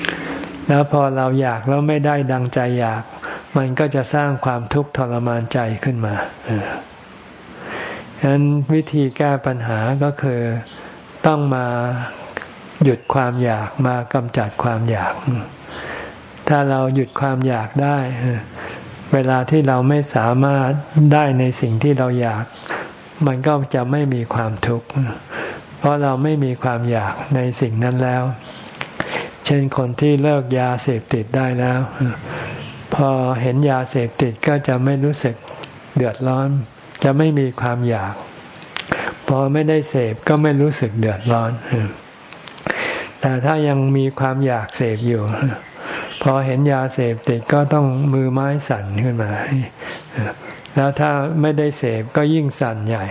ๆ แล้วพอเราอยากแล้วไม่ได้ดังใจอยาก มันก็จะสร้างความทุกข์ทรมานใจขึ้นมาฉะนั้นวิธีแก้ปัญหาก็คือต้องมาหยุดความอยากมากำจัดความอยาก ถ้าเราหยุดความอยากได้ เวลาที่เราไม่สามารถได้ในสิ่งที่เราอยาก มันก็จะไม่มีความทุกข์ เพราะเราไม่มีความอยากในสิ่งนั้นแล้ว เช่นคนที่เลิกยาเสพติดได้แล้ว พอเห็นยาเสพติดก็จะไม่รู้สึกเดือดร้อน จะไม่มีความอยาก พอไม่ได้เสพก็ไม่รู้สึกเดือดร้อน แต่ถ้ายังมีความอยากเสพอยู่ พอเห็นยาเสพติดก็ต้องมือไม้สั่นขึ้นมา แล้วถ้าไม่ได้เสพก็ยิ่งสั่นใหญ่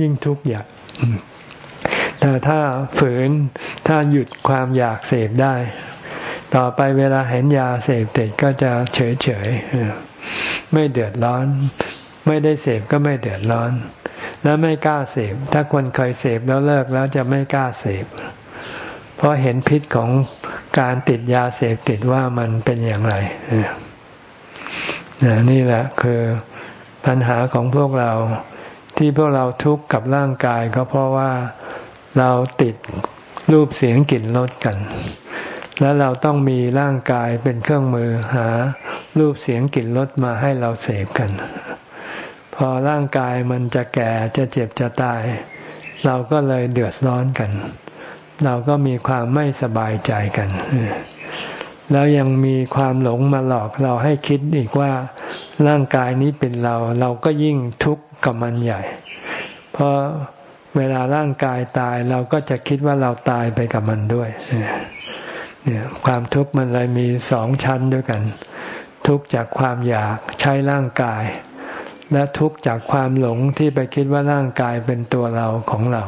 ยิ่งทุกข์อยากแต่ถ้าฝืนถ้าหยุดความอยากเสพได้ ต่อไปเวลาเห็นยาเสพติดก็จะเฉยเฉยไม่เดือดร้อน ไม่ได้เสพก็ไม่เดือดร้อน แล้วไม่กล้าเสพถ้าคนเคยเสพแล้วเลิกแล้วจะไม่กล้าเสพ เพราะเห็นพิษของการติดยาเสพติดว่ามันเป็นอย่างไรนี่แหละคือปัญหาของพวกเราที่พวกเราทุกข์กับร่างกายก็เพราะว่าเราติดรูปเสียงกลิ่นรสกัน แล้วเราต้องมีร่างกายเป็นเครื่องมือหารูปเสียงกลิ่นรสมาให้เราเสพกัน พอร่างกายมันจะแก่จะเจ็บจะตาย เราก็เลยเดือดร้อนกัน เราก็มีความไม่สบายใจกัน แล้วยังมีความหลงมาหลอกเราให้คิดอีกว่าร่างกายนี้เป็นเรา เราก็ยิ่งทุกข์กับมันใหญ่ เพราะเวลาร่างกายตายเราก็จะคิดว่าเราตายไปกับมันด้วยเนี่ยความทุกข์มันเลยมีสองชั้นด้วยกัน ทุกข์จากความอยากใช้ร่างกาย และทุกข์จากความหลงที่ไปคิดว่าร่างกายเป็นตัวเราของเรา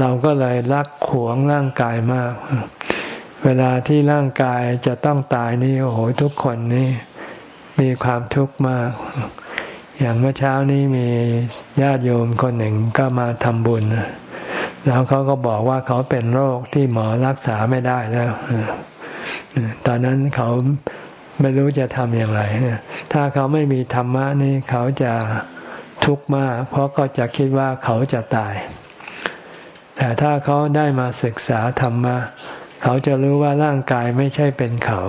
เราก็เลยรักหวงร่างกายมาก เวลาที่ร่างกายจะต้องตายนี่โอ้โหทุกคนนี่มีความทุกข์มาก อย่างเมื่อเช้านี้มีญาติโยมคนหนึ่งก็มาทำบุญ แล้วเขาก็บอกว่าเขาเป็นโรคที่หมอรักษาไม่ได้แล้วตอนนั้นเขาไม่รู้จะทำอย่างไร ถ้าเขาไม่มีธรรมะนี่เขาจะทุกข์มาก เพราะก็จะคิดว่าเขาจะตาย แต่ถ้าเขาได้มาศึกษาธรรมะเขาจะรู้ว่าร่างกายไม่ใช่เป็นเขา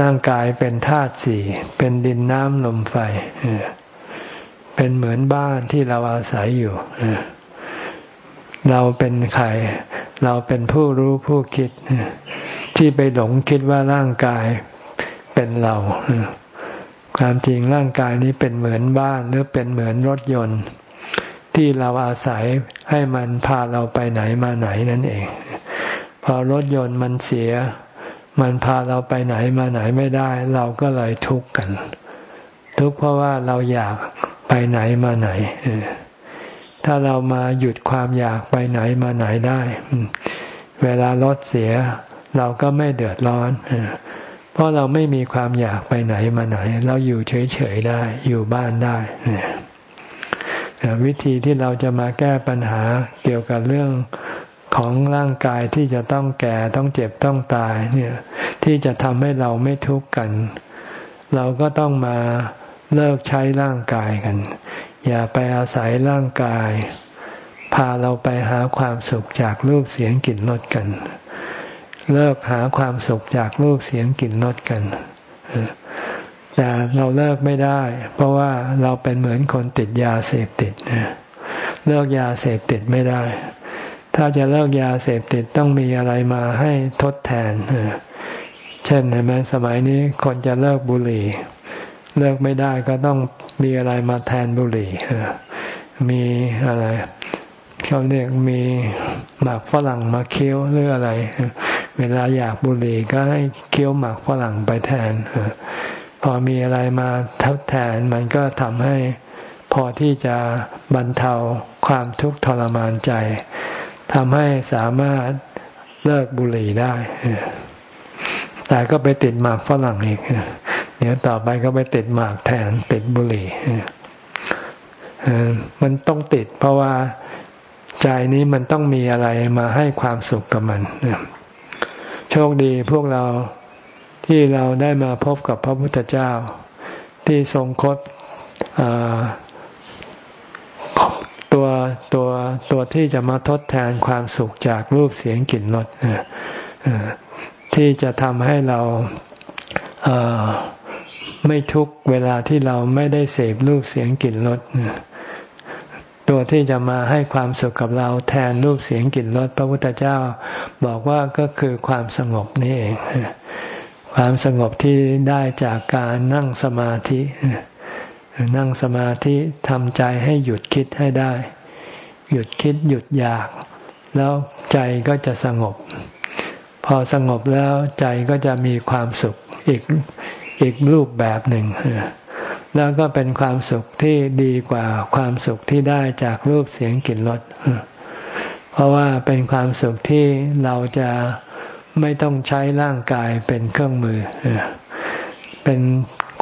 ร่างกายเป็นธาตุสี่ เป็นดินน้ำลมไฟ เป็นเหมือนบ้านที่เราอาศัยอยู่ เราเป็นใคร เราเป็นผู้รู้ผู้คิด ที่ไปหลงคิดว่าร่างกายเป็นเรา ความจริงร่างกายนี้เป็นเหมือนบ้านหรือเป็นเหมือนรถยนต์ ที่เราอาศัยให้มันพาเราไปไหนมาไหนนั่นเอง พอรถยนต์มันเสีย มันพาเราไปไหนมาไหนไม่ได้ เราก็เลยทุกข์กัน ทุกข์เพราะว่าเราอยากไปไหนมาไหน ถ้าเรามาหยุดความอยากไปไหนมาไหนได้ เวลารถเสีย เราก็ไม่เดือดร้อน เพราะเราไม่มีความอยากไปไหนมาไหน เราอยู่เฉยๆได้ อยู่บ้านได้ วิธีที่เราจะมาแก้ปัญหาเกี่ยวกับเรื่องของร่างกายที่จะต้องแก่ต้องเจ็บต้องตายเนี่ยที่จะทำให้เราไม่ทุกข์กัน เราก็ต้องมาเลิกใช้ร่างกายกัน อย่าไปอาศัยร่างกาย พาเราไปหาความสุขจากรูปเสียงกลิ่นรสกัน เลิกหาความสุขจากรูปเสียงกลิ่นรสกัน แต่เราเลิกไม่ได้ เพราะว่าเราเป็นเหมือนคนติดยาเสพติดเลิกยาเสพติดไม่ได้ ถ้าจะเลิกยาเสพติดต้องมีอะไรมาให้ทดแทนเช่นเห็นไหมสมัยนี้คนจะเลิกบุหรี่ เลิกไม่ได้ก็ต้องมีอะไรมาแทนบุหรี่มีอะไรเขาเรียกมีหมากฝรั่งมาเคี้ยวหรืออะไร เวลาอยากบุหรี่ก็ให้เคี้ยวหมากฝรั่งไปแทน พอมีอะไรมาทดแทนมันก็ทำให้พอที่จะบรรเทาความทุกข์ทรมานใจทำให้สามารถเลิกบุหรี่ได้ แต่ก็ไปติดหมากฝรั่งอีก เดี๋ยวต่อไปก็ไปติดหมากแทนติดบุหรี่มันต้องติดเพราะว่าใจนี้มันต้องมีอะไรมาให้ความสุขกับมันโชคดีพวกเรา ที่เราได้มาพบกับพระพุทธเจ้า ที่ทรงคตตัวตัวตัวที่จะมาทดแทนความสุขจากรูปเสียงกลิ่นรสที่จะทำให้เราไม่ทุกเวลาที่เราไม่ได้เสพรูปเสียงกลิ่นรสตัวที่จะมาให้ความสุขกับเราแทนรูปเสียงกลิ่นรสพระพุทธเจ้า บอกว่าก็คือความสงบนี่เอง ความสงบที่ได้จากการนั่งสมาธิ นั่งสมาธิทำใจให้หยุดคิดให้ได้ หยุดคิดหยุดอยาก แล้วใจก็จะสงบ พอสงบแล้วใจก็จะมีความสุขอีกอีกรูปแบบหนึ่ง แล้วก็เป็นความสุขที่ดีกว่าความสุขที่ได้จากรูปเสียงกลิ่นรสเพราะว่าเป็นความสุขที่เราจะ ไม่ต้องใช้ร่างกายเป็นเครื่องมือ เป็น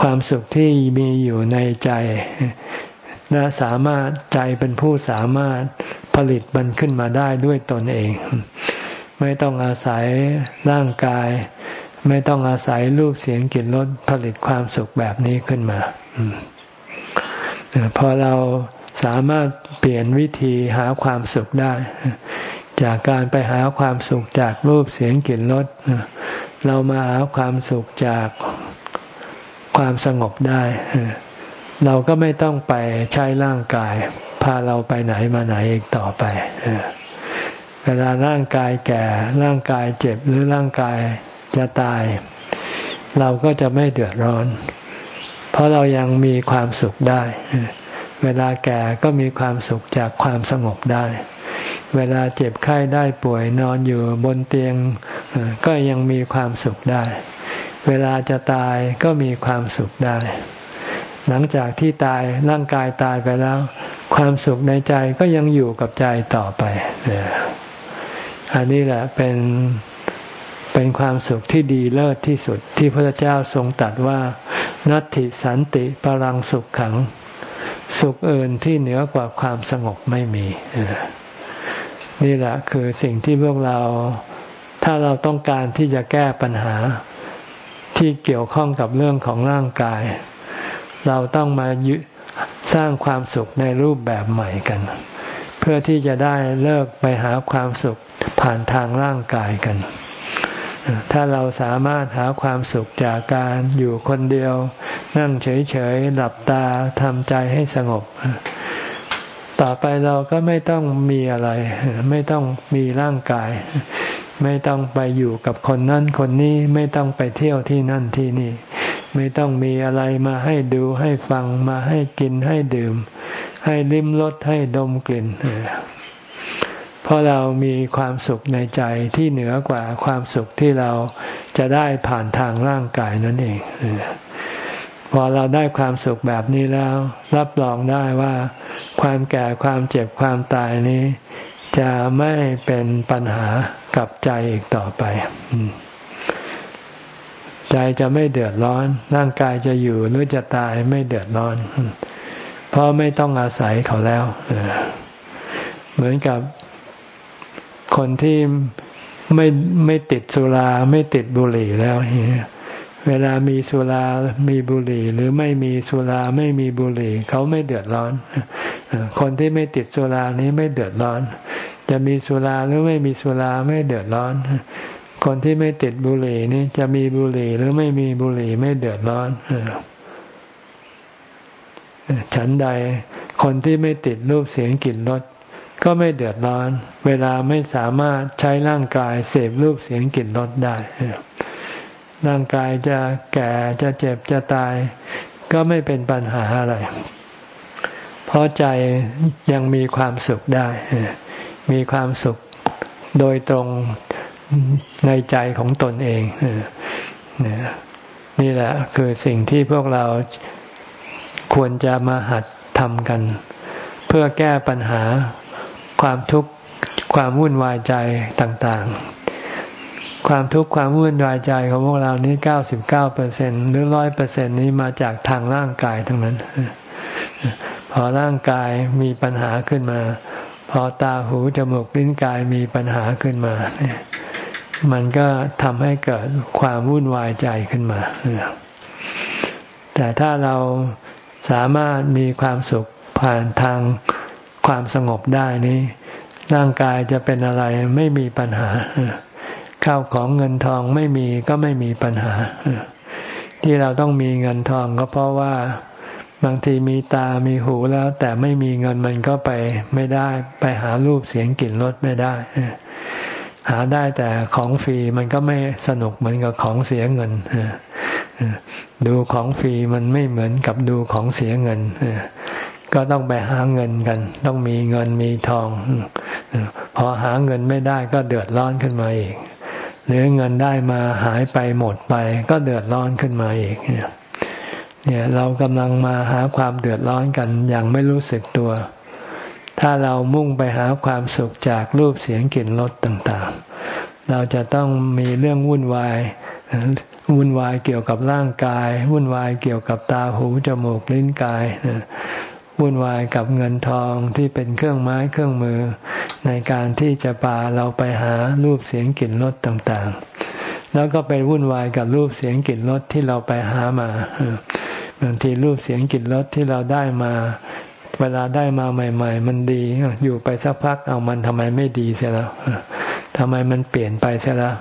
ความสุขที่มีอยู่ในใจและสามารถใจเป็นผู้สามารถผลิตมันขึ้นมาได้ด้วยตนเอง ไม่ต้องอาศัยร่างกาย ไม่ต้องอาศัยรูปเสียงกลิ่นรสผลิตความสุขแบบนี้ขึ้นมาพอเราสามารถเปลี่ยนวิธีหาความสุขได้ จากการไปหาความสุขจากรูปเสียงกลิ่นรสเรามาหาความสุขจากความสงบได้ เราก็ไม่ต้องไปใช้ร่างกาย พาเราไปไหนมาไหนอีกต่อไปเวลาร่างกายแก่ร่างกายเจ็บหรือร่างกายจะตาย เราก็จะไม่เดือดร้อน เพราะเรายังมีความสุขได้ เวลาแก่ก็มีความสุขจากความสงบได้ เวลาเจ็บไข้ได้ป่วยนอนอยู่บนเตียง ก็ยังมีความสุขได้ เวลาจะตายก็มีความสุขได้ หลังจากที่ตายร่างกายตายไปแล้ว ความสุขในใจก็ยังอยู่กับใจต่อไปอันนี้แหละเป็นเป็นความสุขที่ดีเลิศที่สุดที่พระเจ้าทรงตรัสว่า นัตติสันติปรังสุขขัง สุขเอื่นที่เหนือกว่าความสงบไม่มี นี่แหละคือสิ่งที่พวกเรา ถ้าเราต้องการที่จะแก้ปัญหาที่เกี่ยวข้องกับเรื่องของร่างกาย เราต้องมาสร้างความสุขในรูปแบบใหม่กัน เพื่อที่จะได้เลิกไปหาความสุขผ่านทางร่างกายกัน ถ้าเราสามารถหาความสุขจากการอยู่คนเดียว นั่งเฉยๆ หลับตาทำใจให้สงบ ต่อไปเราก็ไม่ต้องมีอะไร ไม่ต้องมีร่างกาย ไม่ต้องไปอยู่กับคนนั้นคนนี้ไม่ต้องไปเที่ยวที่นั่นที่นี่ ไม่ต้องมีอะไรมาให้ดูให้ฟังมาให้กินให้ดื่ม ให้ลิ้มรสให้ดมกลิ่นเพราะเรามีความสุขในใจที่เหนือกว่าความสุขที่เราจะได้ผ่านทางร่างกายนั่นเองพอเราได้ความสุขแบบนี้แล้ว รับรองได้ว่า ความแก่ความเจ็บความตายนี้ จะไม่เป็นปัญหากับใจอีกต่อไป ใจจะไม่เดือดร้อน ร่างกายจะอยู่หรือจะตายไม่เดือดร้อน เพราะไม่ต้องอาศัยเขาแล้ว เหมือนกับคนที่ไม่ไม่ติดสุรา ไม่ติดบุหรี่แล้ว เวลามีสุรามีบุหรี่ หรือไม่มีสุราไม่มีบุหรี่ เขาไม่เดือดร้อน คนที่ไม่ติดสุรานี้ไม่เดือดร้อน จะมีสุราหรือไม่มีสุราไม่เดือดร้อน คนที่ไม่ติดบุหรี่นี่จะมีบุหรี่หรือไม่มีบุหรี่ไม่เดือดร้อนฉันใดคนที่ไม่ติดรูปเสียงกลิ่นรสก็ไม่เดือดร้อน เวลาไม่สามารถใช้ร่างกายเสพรูปเสียงกลิ่นรสได้ ร่างกายจะแก่จะเจ็บจะตาย ก็ไม่เป็นปัญหาอะไร เพราะใจยังมีความสุขได้ มีความสุขโดยตรงในใจของตนเองนี่แหละคือสิ่งที่พวกเราควรจะมาหัดทำกัน เพื่อแก้ปัญหาความทุกข์ความวุ่นวายใจต่างๆ ความทุกข์ความวุ่นวายใจของพวกเรานี้เก้าสิบเก้าเปอร์เซ็นหรือร้อยเปอร์เซ็นนี้มาจากทางร่างกายทั้งนั้น พอร่างกายมีปัญหาขึ้นมา พอตาหูจมูกลิ้นกายมีปัญหาขึ้นมาเนี่ยมันก็ทำให้เกิดความวุ่นวายใจขึ้นมา แต่ถ้าเราสามารถมีความสุขผ่านทางความสงบได้นี้ ร่างกายจะเป็นอะไรไม่มีปัญหา ข้าวของเงินทองไม่มีก็ไม่มีปัญหา ที่เราต้องมีเงินทองก็เพราะว่าบางทีมีตามีหูแล้ว แต่ไม่มีเงินมันก็ไปไม่ได้ไปหารูปเสียงกลิ่นรสไม่ได้ หาได้แต่ของฟรีมันก็ไม่สนุกเหมือนกับของเสียเงินดูของฟรีมันไม่เหมือนกับดูของเสียเงินก็ต้องไปหาเงินกัน ต้องมีเงินมีทองพอหาเงินไม่ได้ก็เดือดร้อนขึ้นมาอีก หรือเงินได้มาหายไปหมดไป ก็เดือดร้อนขึ้นมาอีกเนี่ยเรากำลังมาหาความเดือดร้อนกันอย่างไม่รู้สึกตัว ถ้าเรามุ่งไปหาความสุขจากรูปเสียงกลิ่นรสต่างๆ เราจะต้องมีเรื่องวุ่นวายวุ่นวายเกี่ยวกับร่างกาย วุ่นวายเกี่ยวกับตาหูจมูกลิ้นกาย วุ่นวายกับเงินทองที่เป็นเครื่องไม้เครื่องมือ ในการที่จะพาเราไปหารูปเสียงกลิ่นรสต่างๆ แล้วก็ไปวุ่นวายกับรูปเสียงกลิ่นรสที่เราไปหามาบางทีรูปเสียงกลิ่นรสที่เราได้มา เวลาได้มาใหม่ ๆ มันดีอยู่ไปสักพักเอามันทำไมไม่ดีเสียแล้วทำไมมันเปลี่ยนไปเสียแล้ว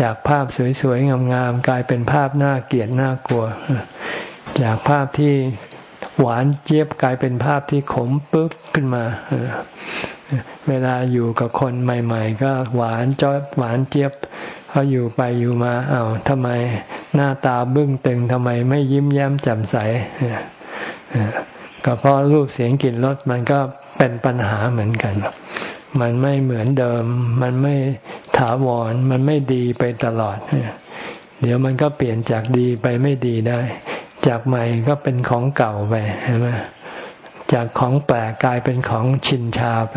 จากภาพสวยๆงามๆกลายเป็นภาพน่าเกลียดน่ากลัว จากภาพที่ หวานเจี๊ยบกลายเป็นภาพที่ขมปึ๊บขึ้นมา เวลาอยู่กับคนใหม่ ๆ ก็หวานจ้อยหวานเจี๊ยบพออยู่ไปอยู่มาเอา้าทำไมหน้าตาบึ้งตึงทำไมไม่ยิ้มแย้มแจ่มใสก็เพราะรูปเสียงกลิ่นรสมันก็เป็นปัญหาเหมือนกัน มันไม่เหมือนเดิม มันไม่ถาวร มันไม่ดีไปตลอด เดี๋ยวมันก็เปลี่ยนจากดีไปไม่ดีได้ จากใหม่ก็เป็นของเก่าไปใช่ไหมจากของแปลกกลายเป็นของชินชาไป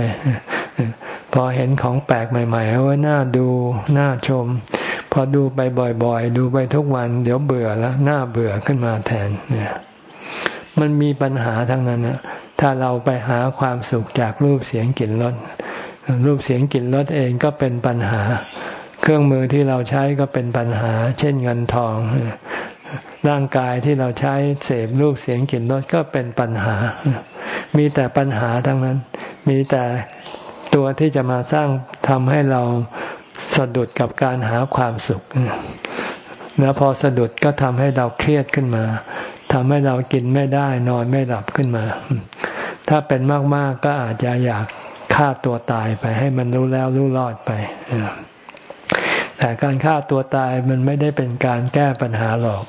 พอเห็นของแปลกใหม่ๆว่าน่าดูน่าชม พอดูไปบ่อยๆ ดูไปทุกวัน เดี๋ยวเบื่อแล้วน่าเบื่อขึ้นมาแทนเนี่ย มันมีปัญหาทั้งนั้นนะถ้าเราไปหาความสุขจากรูปเสียงกลิ่นรสรูปเสียงกลิ่นรสเองก็เป็นปัญหา เครื่องมือที่เราใช้ก็เป็นปัญหา เช่นเงินทอง ร่างกายที่เราใช้เสพรูปเสียงกลิ่นรสก็เป็นปัญหา มีแต่ปัญหาทั้งนั้น มีแต่ตัวที่จะมาสร้างทำให้เราสะดุดกับการหาความสุข แล้วพอสะดุดก็ทำให้เราเครียดขึ้นมาทำให้เรากินไม่ได้นอนไม่หลับขึ้นมา ถ้าเป็นมาก ๆ ก็อาจจะอยากฆ่าตัวตายไปให้มันรู้แล้วรู้รอดไป แต่การฆ่าตัวตายมันไม่ได้เป็นการแก้ปัญหาหรอก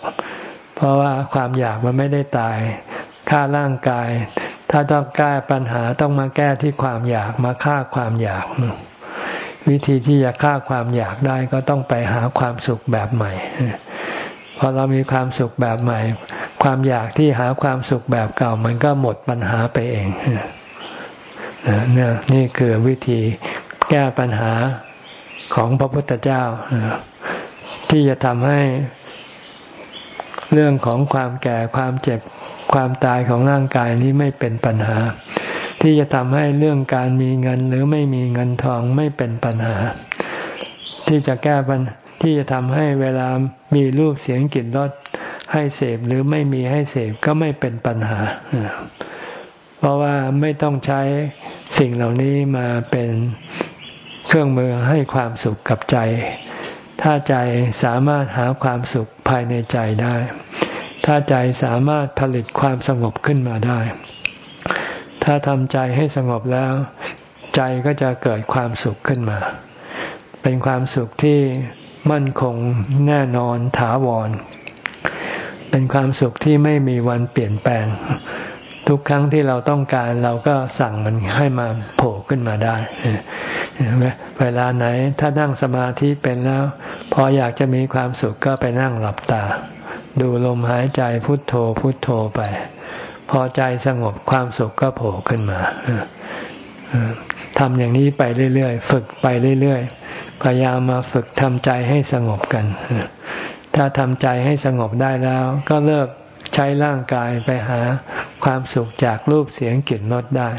เพราะว่าความอยากมันไม่ได้ตายฆ่าร่างกาย ถ้าต้องแก้ปัญหาต้องมาแก้ที่ความอยากมาฆ่าความอยาก วิธีที่จะฆ่าความอยากได้ก็ต้องไปหาความสุขแบบใหม่พอเรามีความสุขแบบใหม่ ความอยากที่หาความสุขแบบเก่า มันก็หมดปัญหาไปเองนี่คือวิธีแก้ปัญหา ของพระพุทธเจ้า ที่จะทำให้เรื่องของความแก่ความเจ็บความตายของร่างกายนี้ไม่เป็นปัญหา ที่จะทำให้เรื่องการมีเงินหรือไม่มีเงินทองไม่เป็นปัญหา ที่จะแก้ปัญที่จะทำให้เวลามีรูปเสียงกลิ่นรสให้เสพหรือไม่มีให้เสพก็ไม่เป็นปัญหา เพราะว่าไม่ต้องใช้สิ่งเหล่านี้มาเป็น เครื่องมือให้ความสุขกับใจ ถ้าใจสามารถหาความสุขภายในใจได้ ถ้าใจสามารถผลิตความสงบขึ้นมาได้ ถ้าทำใจให้สงบแล้ว ใจก็จะเกิดความสุขขึ้นมา เป็นความสุขที่มั่นคงแน่นอนถาวร เป็นความสุขที่ไม่มีวันเปลี่ยนแปลง ทุกครั้งที่เราต้องการเราก็สั่งมันให้มาโผล่ขึ้นมาได้ เวลาไหนถ้านั่งสมาธิเป็นแล้ว พออยากจะมีความสุขก็ไปนั่งหลับตา ดูลมหายใจพุทโธพุทโธไป พอใจสงบความสุขก็โผล่ขึ้นมาทำอย่างนี้ไปเรื่อยๆ ฝึกไปเรื่อยๆ พยายามมาฝึกทำใจให้สงบกัน ถ้าทำใจให้สงบได้แล้ว ก็เลิกใช้ร่างกายไปหาความสุขจากรูปเสียงกลิ่นรสได้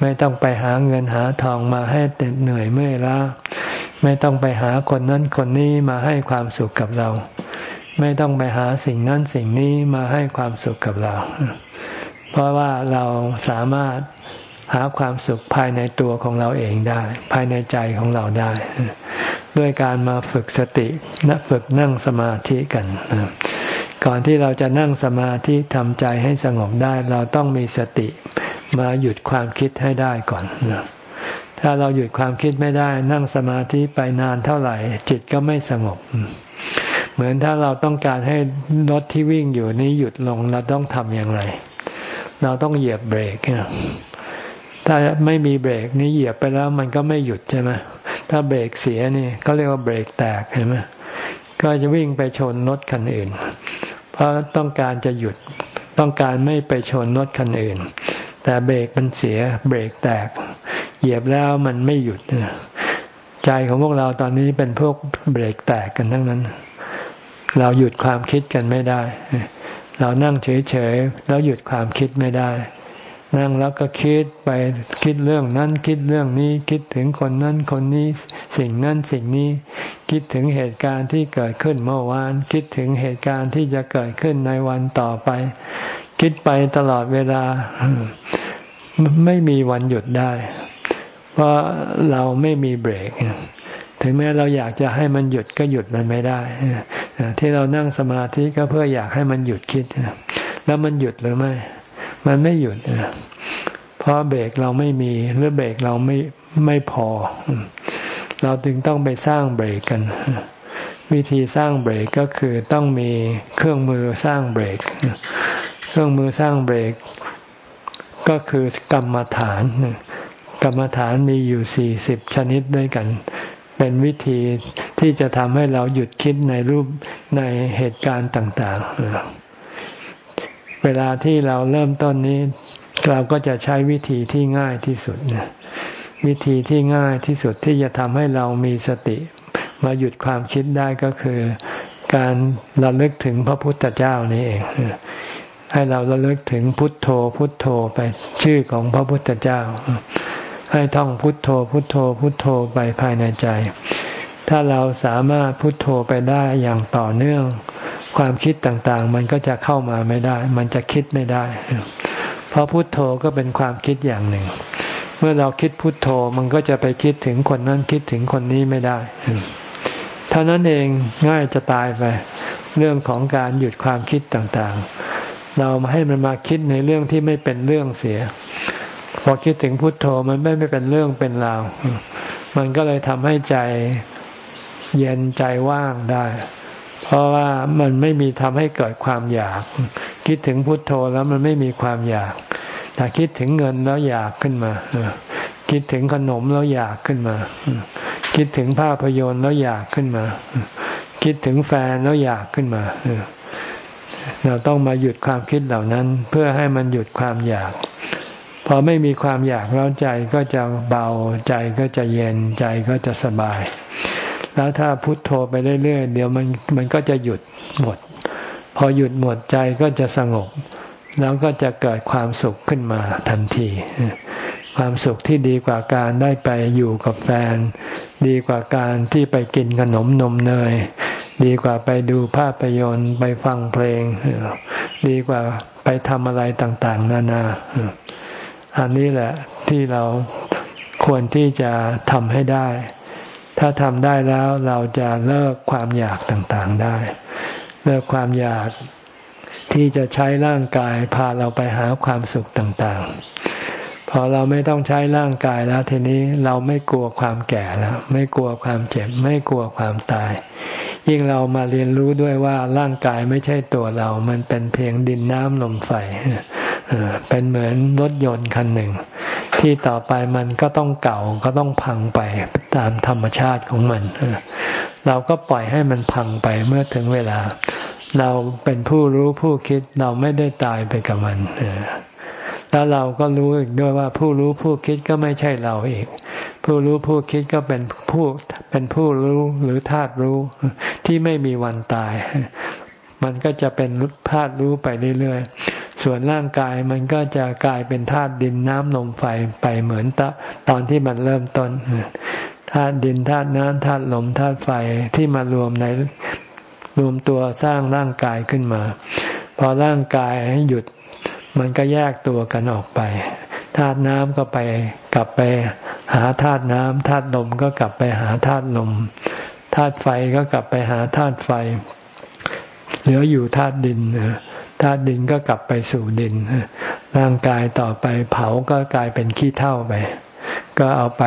ไม่ต้องไปหาเงินหาทองมาให้เต็ดเหนื่อยเมื่อยล้าไม่ต้องไปหาคนนั้นคนนี้มาให้ความสุขกับเรา ไม่ต้องไปหาสิ่งนั้นสิ่งนี้มาให้ความสุขกับเรา เพราะว่าเราสามารถหาความสุขภายในตัวของเราเองได้ ภายในใจของเราได้ ด้วยการมาฝึกสตินฝึกนั่งสมาธิกันก่อนที่เราจะนั่งสมาธิทำใจให้สงบได้ เราต้องมีสติ มาหยุดความคิดให้ได้ก่อนถ้าเราหยุดความคิดไม่ได้ นั่งสมาธิไปนานเท่าไหร่ จิตก็ไม่สงบ เหมือนถ้าเราต้องการให้รถที่วิ่งอยู่นี้หยุดลงเราต้องทำอย่างไร เราต้องเหยียบเบรกถ้าไม่มีเบรกนี้เหยียบไปแล้วมันก็ไม่หยุดใช่ไหมถ้าเบรกเสียนี่ก็เรียกว่าเบรกแตกเห็นไหมก็จะวิ่งไปชนรถคันอื่น เพราะต้องการจะหยุดต้องการไม่ไปชนรถคันอื่น แต่เบรกมันเสีย เบรกแตก เหยียบแล้วมันไม่หยุดใจของพวกเราตอนนี้เป็นพวกเบรกแตกกันทั้งนั้น เราหยุดความคิดกันไม่ได้ เรานั่งเฉยๆแล้วหยุดความคิดไม่ได้ นั่งแล้วก็คิดไปคิดเรื่องนั้น คิดเรื่องนี้ คิดถึงคนนั้นคนนี้สิ่งนั้นสิ่งนี้ คิดถึงเหตุการณ์ที่เกิดขึ้นเมื่อวาน คิดถึงเหตุการณ์ที่จะเกิดขึ้นในวันต่อไป คิดไปตลอดเวลา ไม่มีวันหยุดได้ เพราะเราไม่มีเบรก ถึงแม้เราอยากจะให้มันหยุดก็หยุดมันไม่ได้ ที่เรานั่งสมาธิก็เพื่ออยากให้มันหยุดคิด แล้วมันหยุดหรือไม่ มันไม่หยุด เพราะเบรกเราไม่มีหรือเบรกเราไม่ไม่พอ เราจึงต้องไปสร้างเบรกกันวิธีสร้างเบรกก็คือต้องมีเครื่องมือสร้างเบรก เครื่องมือสร้างเบรกก็คือกรรมฐาน กรรมฐานมีอยู่สี่สิบชนิดด้วยกัน เป็นวิธีที่จะทำให้เราหยุดคิดในรูปในเหตุการณ์ต่างๆ เวลาที่เราเริ่มต้นนี้ เราก็จะใช้วิธีที่ง่ายที่สุดนวิธีที่ง่ายที่สุดที่จะทำให้เรามีสติ มาหยุดความคิดได้ก็คือ การระลึกถึงพระพุทธเจ้านี่เอง ให้เราระลึกถึงพุทโธพุทโธไปชื่อของพระพุทธเจ้า ให้ท่องพุทโธพุทโธพุทโธไปภายในใจ ถ้าเราสามารถพุทโธไปได้อย่างต่อเนื่อง ความคิดต่างๆ มันก็จะเข้ามาไม่ได้ มันจะคิดไม่ได้ เพราะพุทโธก็เป็นความคิดอย่างหนึ่ง เมื่อเราคิดพุทโธมันก็จะไปคิดถึงคนนั้นคิดถึงคนนี้ไม่ได้เท่านั้นเองง่ายจะตายไป เรื่องของการหยุดความคิดต่างๆ เรามาให้มันมาคิดในเรื่องที่ไม่เป็นเรื่องเสีย พอคิดถึงพุโทโธมันไม่ไม่เป็นเรื่องเป็นราว มันก็เลยทำให้ใจเย็นใจว่างได้ เพราะว่ามันไม่มีทำให้เกิดความอยาก คิดถึงพุทโธแล้วมันไม่มีความอยาก แต่คิดถึงเงินแล้วอยากขึ้นมาคิดถึงขนมแล้วอยากขึ้นมา คิดถึงภาพยนตร์แล้วอยากขึ้นมา คิดถึงแฟนแล้วอยากขึ้นมา เราต้องมาหยุดความคิดเหล่านั้น เพื่อให้มันหยุดความอยาก พอไม่มีความอยากแล้วใจก็จะเบาใจก็จะเย็นใจก็จะสบาย แล้วถ้าพุโทโธไปเรื่อยๆเดี๋ยวมันมันก็จะหยุดหมด พอหยุดหมดใจก็จะสงบ แล้วก็จะเกิดความสุขขึ้นมาทันทีความสุขที่ดีกว่าการได้ไปอยู่กับแฟน ดีกว่าการที่ไปกินขนมนมเนย ดีกว่าไปดูภาพยนตร์ไปฟังเพลง ดีกว่าไปทำอะไรต่าง ๆ นานา อันนี้แหละที่เราควรที่จะทำให้ได้ ถ้าทำได้แล้วเราจะเลิกความอยากต่างๆได้ เลิกความอยากที่จะใช้ร่างกายพาเราไปหาความสุขต่างๆ พอเราไม่ต้องใช้ร่างกายแล้วทีนี้เราไม่กลัวความแก่แล้ว ไม่กลัวความเจ็บ ไม่กลัวความตาย ยิ่งเรามาเรียนรู้ด้วยว่าร่างกายไม่ใช่ตัวเรา มันเป็นเพียงดินน้ำลมไฟเป็นเหมือนรถยนต์คันหนึ่ง ที่ต่อไปมันก็ต้องเก่าก็ต้องพังไปตามธรรมชาติของมัน เราก็ปล่อยให้มันพังไปเมื่อถึงเวลา เราเป็นผู้รู้ผู้คิดเราไม่ได้ตายไปกับมัน แล้วเราก็รู้อีกด้วยว่าผู้รู้ผู้คิดก็ไม่ใช่เราเอีกผู้รู้ผู้คิดก็เป็นผู้เป็นผู้รู้หรือธาตุรู้ที่ไม่มีวันตาย มันก็จะเป็นธาตุรู้ไปเรื่อยๆ ส่วนร่างกายมันก็จะกลายเป็นธาตุดินน้ำลมไฟไปเหมือนตตอนที่มันเริ่มต้นธาตุดินธาตุน้ำธาตุลมธาตุไฟที่มารวมในรวมตัวสร้างร่างกายขึ้นมา พอร่างกายหยุด มันก็แยกตัวกันออกไปธาตุน้ำก็ไปกลับไปหาธาตุน้ำธาตุลมก็กลับไปหาธาตุลมธาตุไฟก็กลับไปหาธาตุไฟ เหลืออยู่ธาตุดินธาตุดินก็กลับไปสู่ดินร่างกายต่อไปเผาก็กลายเป็นขี้เท่าไป ก็เอาไป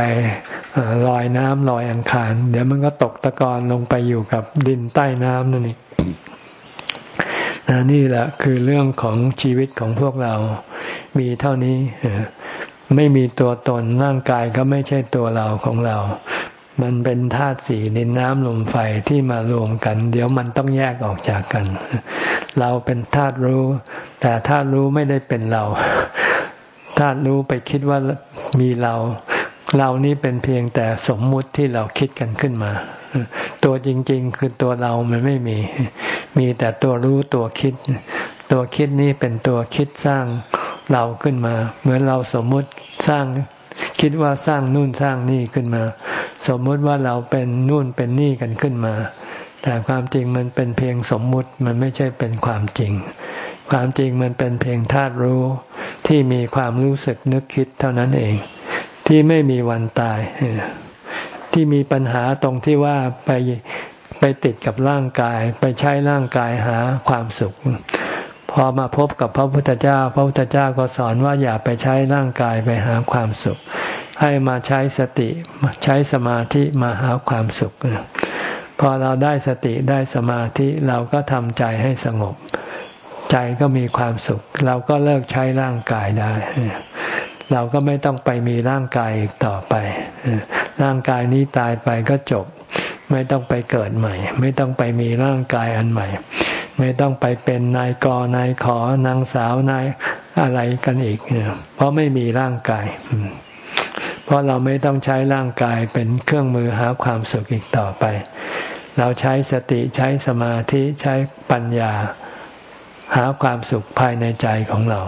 ลอยน้ำลอยอังคาร เดี๋ยวมันก็ตกตะกอนลงไปอยู่กับดินใต้น้ำนั่นเอง นี่แหละคือเรื่องของชีวิตของพวกเรา มีเท่านี้ไม่มีตัวตนร่างกายก็ไม่ใช่ตัวเราของเรา มันเป็นธาตุสี่ดินน้ำลมไฟที่มารวมกัน เดี๋ยวมันต้องแยกออกจากกัน เราเป็นธาตุรู้ แต่ธาตุรู้ไม่ได้เป็นเราธาตุรู้ไปคิดว่ามีเรา เรานี้เป็นเพียงแต่สมมุติที่เราคิดกันขึ้นมา ตัวจริง ๆ คือตัวเรามันไม่มี มีแต่ตัวรู้ตัวคิด ตัวคิดนี้เป็นตัวคิดสร้างเราขึ้นมา เหมือนเราสมมุติสร้าง คิดว่าสร้างนู่นสร้างนี่ขึ้นมา สมมุติว่าเราเป็นนู่นเป็นนี่กันขึ้นมา แต่ความจริงมันเป็นเพียงสมมุติมันไม่ใช่เป็นความจริง ความจริงมันเป็นเพียงธาตุรู้ที่มีความรู้สึกนึกคิดเท่านั้นเอง ที่ไม่มีวันตาย ที่มีปัญหาตรงที่ว่าไปไปติดกับร่างกาย ไปใช้ร่างกายหาความสุข พอมาพบกับพระพุทธเจ้า พระพุทธเจ้าก็สอนว่าอย่าไปใช้ร่างกายไปหาความสุข ให้มาใช้สติใช้สมาธิมาหาความสุข พอเราได้สติได้สมาธิเราก็ทำใจให้สงบ ใจก็มีความสุข เราก็เลิกใช้ร่างกายได้ เราก็ไม่ต้องไปมีร่างกายอีกต่อไป ร่างกายนี้ตายไปก็จบ ไม่ต้องไปเกิดใหม่ ไม่ต้องไปมีร่างกายอันใหม่ ไม่ต้องไปเป็นนายกนายขอนางสาวนายอะไรกันอีกเนี่ยเพราะไม่มีร่างกาย เพราะเราไม่ต้องใช้ร่างกายเป็นเครื่องมือหาความสุขอีกต่อไป เราใช้สติใช้สมาธิใช้ปัญญาหาความสุขภายในใจของเรา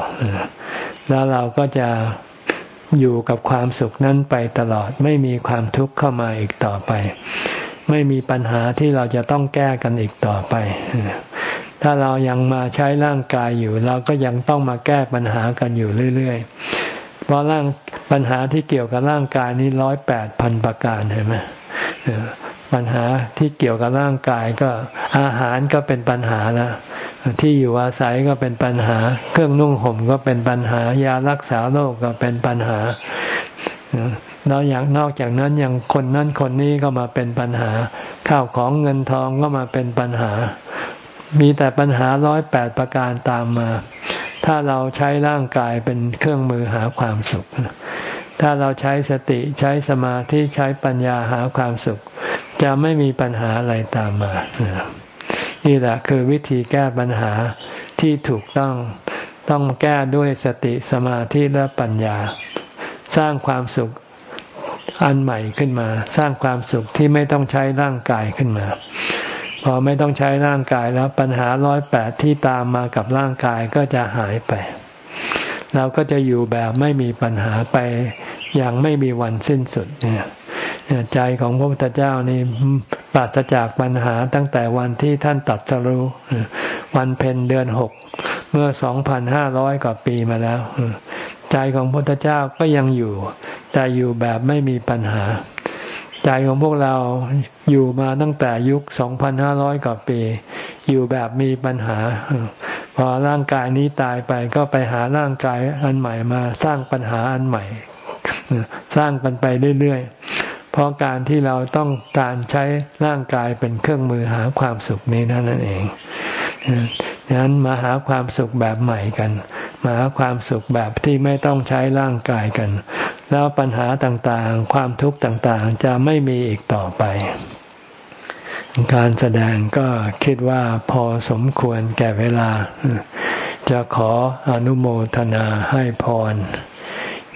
แล้วเราก็จะ อยู่กับความสุขนั้นไปตลอด ไม่มีความทุกข์เข้ามาอีกต่อไป ไม่มีปัญหาที่เราจะต้องแก้กันอีกต่อไป ถ้าเรายังมาใช้ร่างกายอยู่ เราก็ยังต้องมาแก้ปัญหากันอยู่เรื่อยๆ เพราะร่างปัญหาที่เกี่ยวกับร่างกายนี้ร้อยแปดพันประการเห็นไหม ปัญหาที่เกี่ยวกับร่างกายก็อาหารก็เป็นปัญหาแล้วที่อยู่อาศัยก็เป็นปัญหา เครื่องนุ่งห่มก็เป็นปัญหา ยารักษาโรคก็เป็นปัญหาแล้วอย่างนอกจากนั้นอย่างคนนั้นคนนี้ก็มาเป็นปัญหา ข้าวของเงินทองก็มาเป็นปัญหา มีแต่ปัญหาร้อยแปดประการตามมา ถ้าเราใช้ร่างกายเป็นเครื่องมือหาความสุข ถ้าเราใช้สติใช้สมาธิใช้ปัญญาหาความสุข จะไม่มีปัญหาอะไรตามมา นี่แหละคือวิธีแก้ปัญหาที่ถูกต้องต้องแก้ด้วยสติสมาธิและปัญญา สร้างความสุขอันใหม่ขึ้นมา สร้างความสุขที่ไม่ต้องใช้ร่างกายขึ้นมา พอไม่ต้องใช้ร่างกายแล้วปัญหาร้อยแปดที่ตามมากับร่างกายก็จะหายไป เราก็จะอยู่แบบไม่มีปัญหาไปอย่างไม่มีวันสิ้นสุดเนี่ย ใจของพระพุทธเจ้านี่ปราศจากปัญหาตั้งแต่วันที่ท่านตัดสรู้วันเพ็ญเดือนหกเมื่อสองพันห้าร้อยกว่าปีมาแล้ว ใจของพระพุทธเจ้าก็ยังอยู่ แต่อยู่แบบไม่มีปัญหา ใจของพวกเราอยู่มาตั้งแต่ยุค2,500กว่าปี อยู่แบบมีปัญหา พอร่างกายนี้ตายไปก็ไปหาร่างกายอันใหม่มาสร้างปัญหาอันใหม่ สร้างกันไปเรื่อยๆ ราะการที่เราต้องการใช้ร่างกายเป็นเครื่องมือหาความสุขนี้นั่นเองดังนั้นมาหาความสุขแบบใหม่กัน มาหาความสุขแบบที่ไม่ต้องใช้ร่างกายกัน แล้วปัญหาต่างๆ ความทุกข์ต่างๆ จะไม่มีอีกต่อไป การแสดงก็คิดว่าพอสมควรแก่เวลา จะขออนุโมทนาให้พร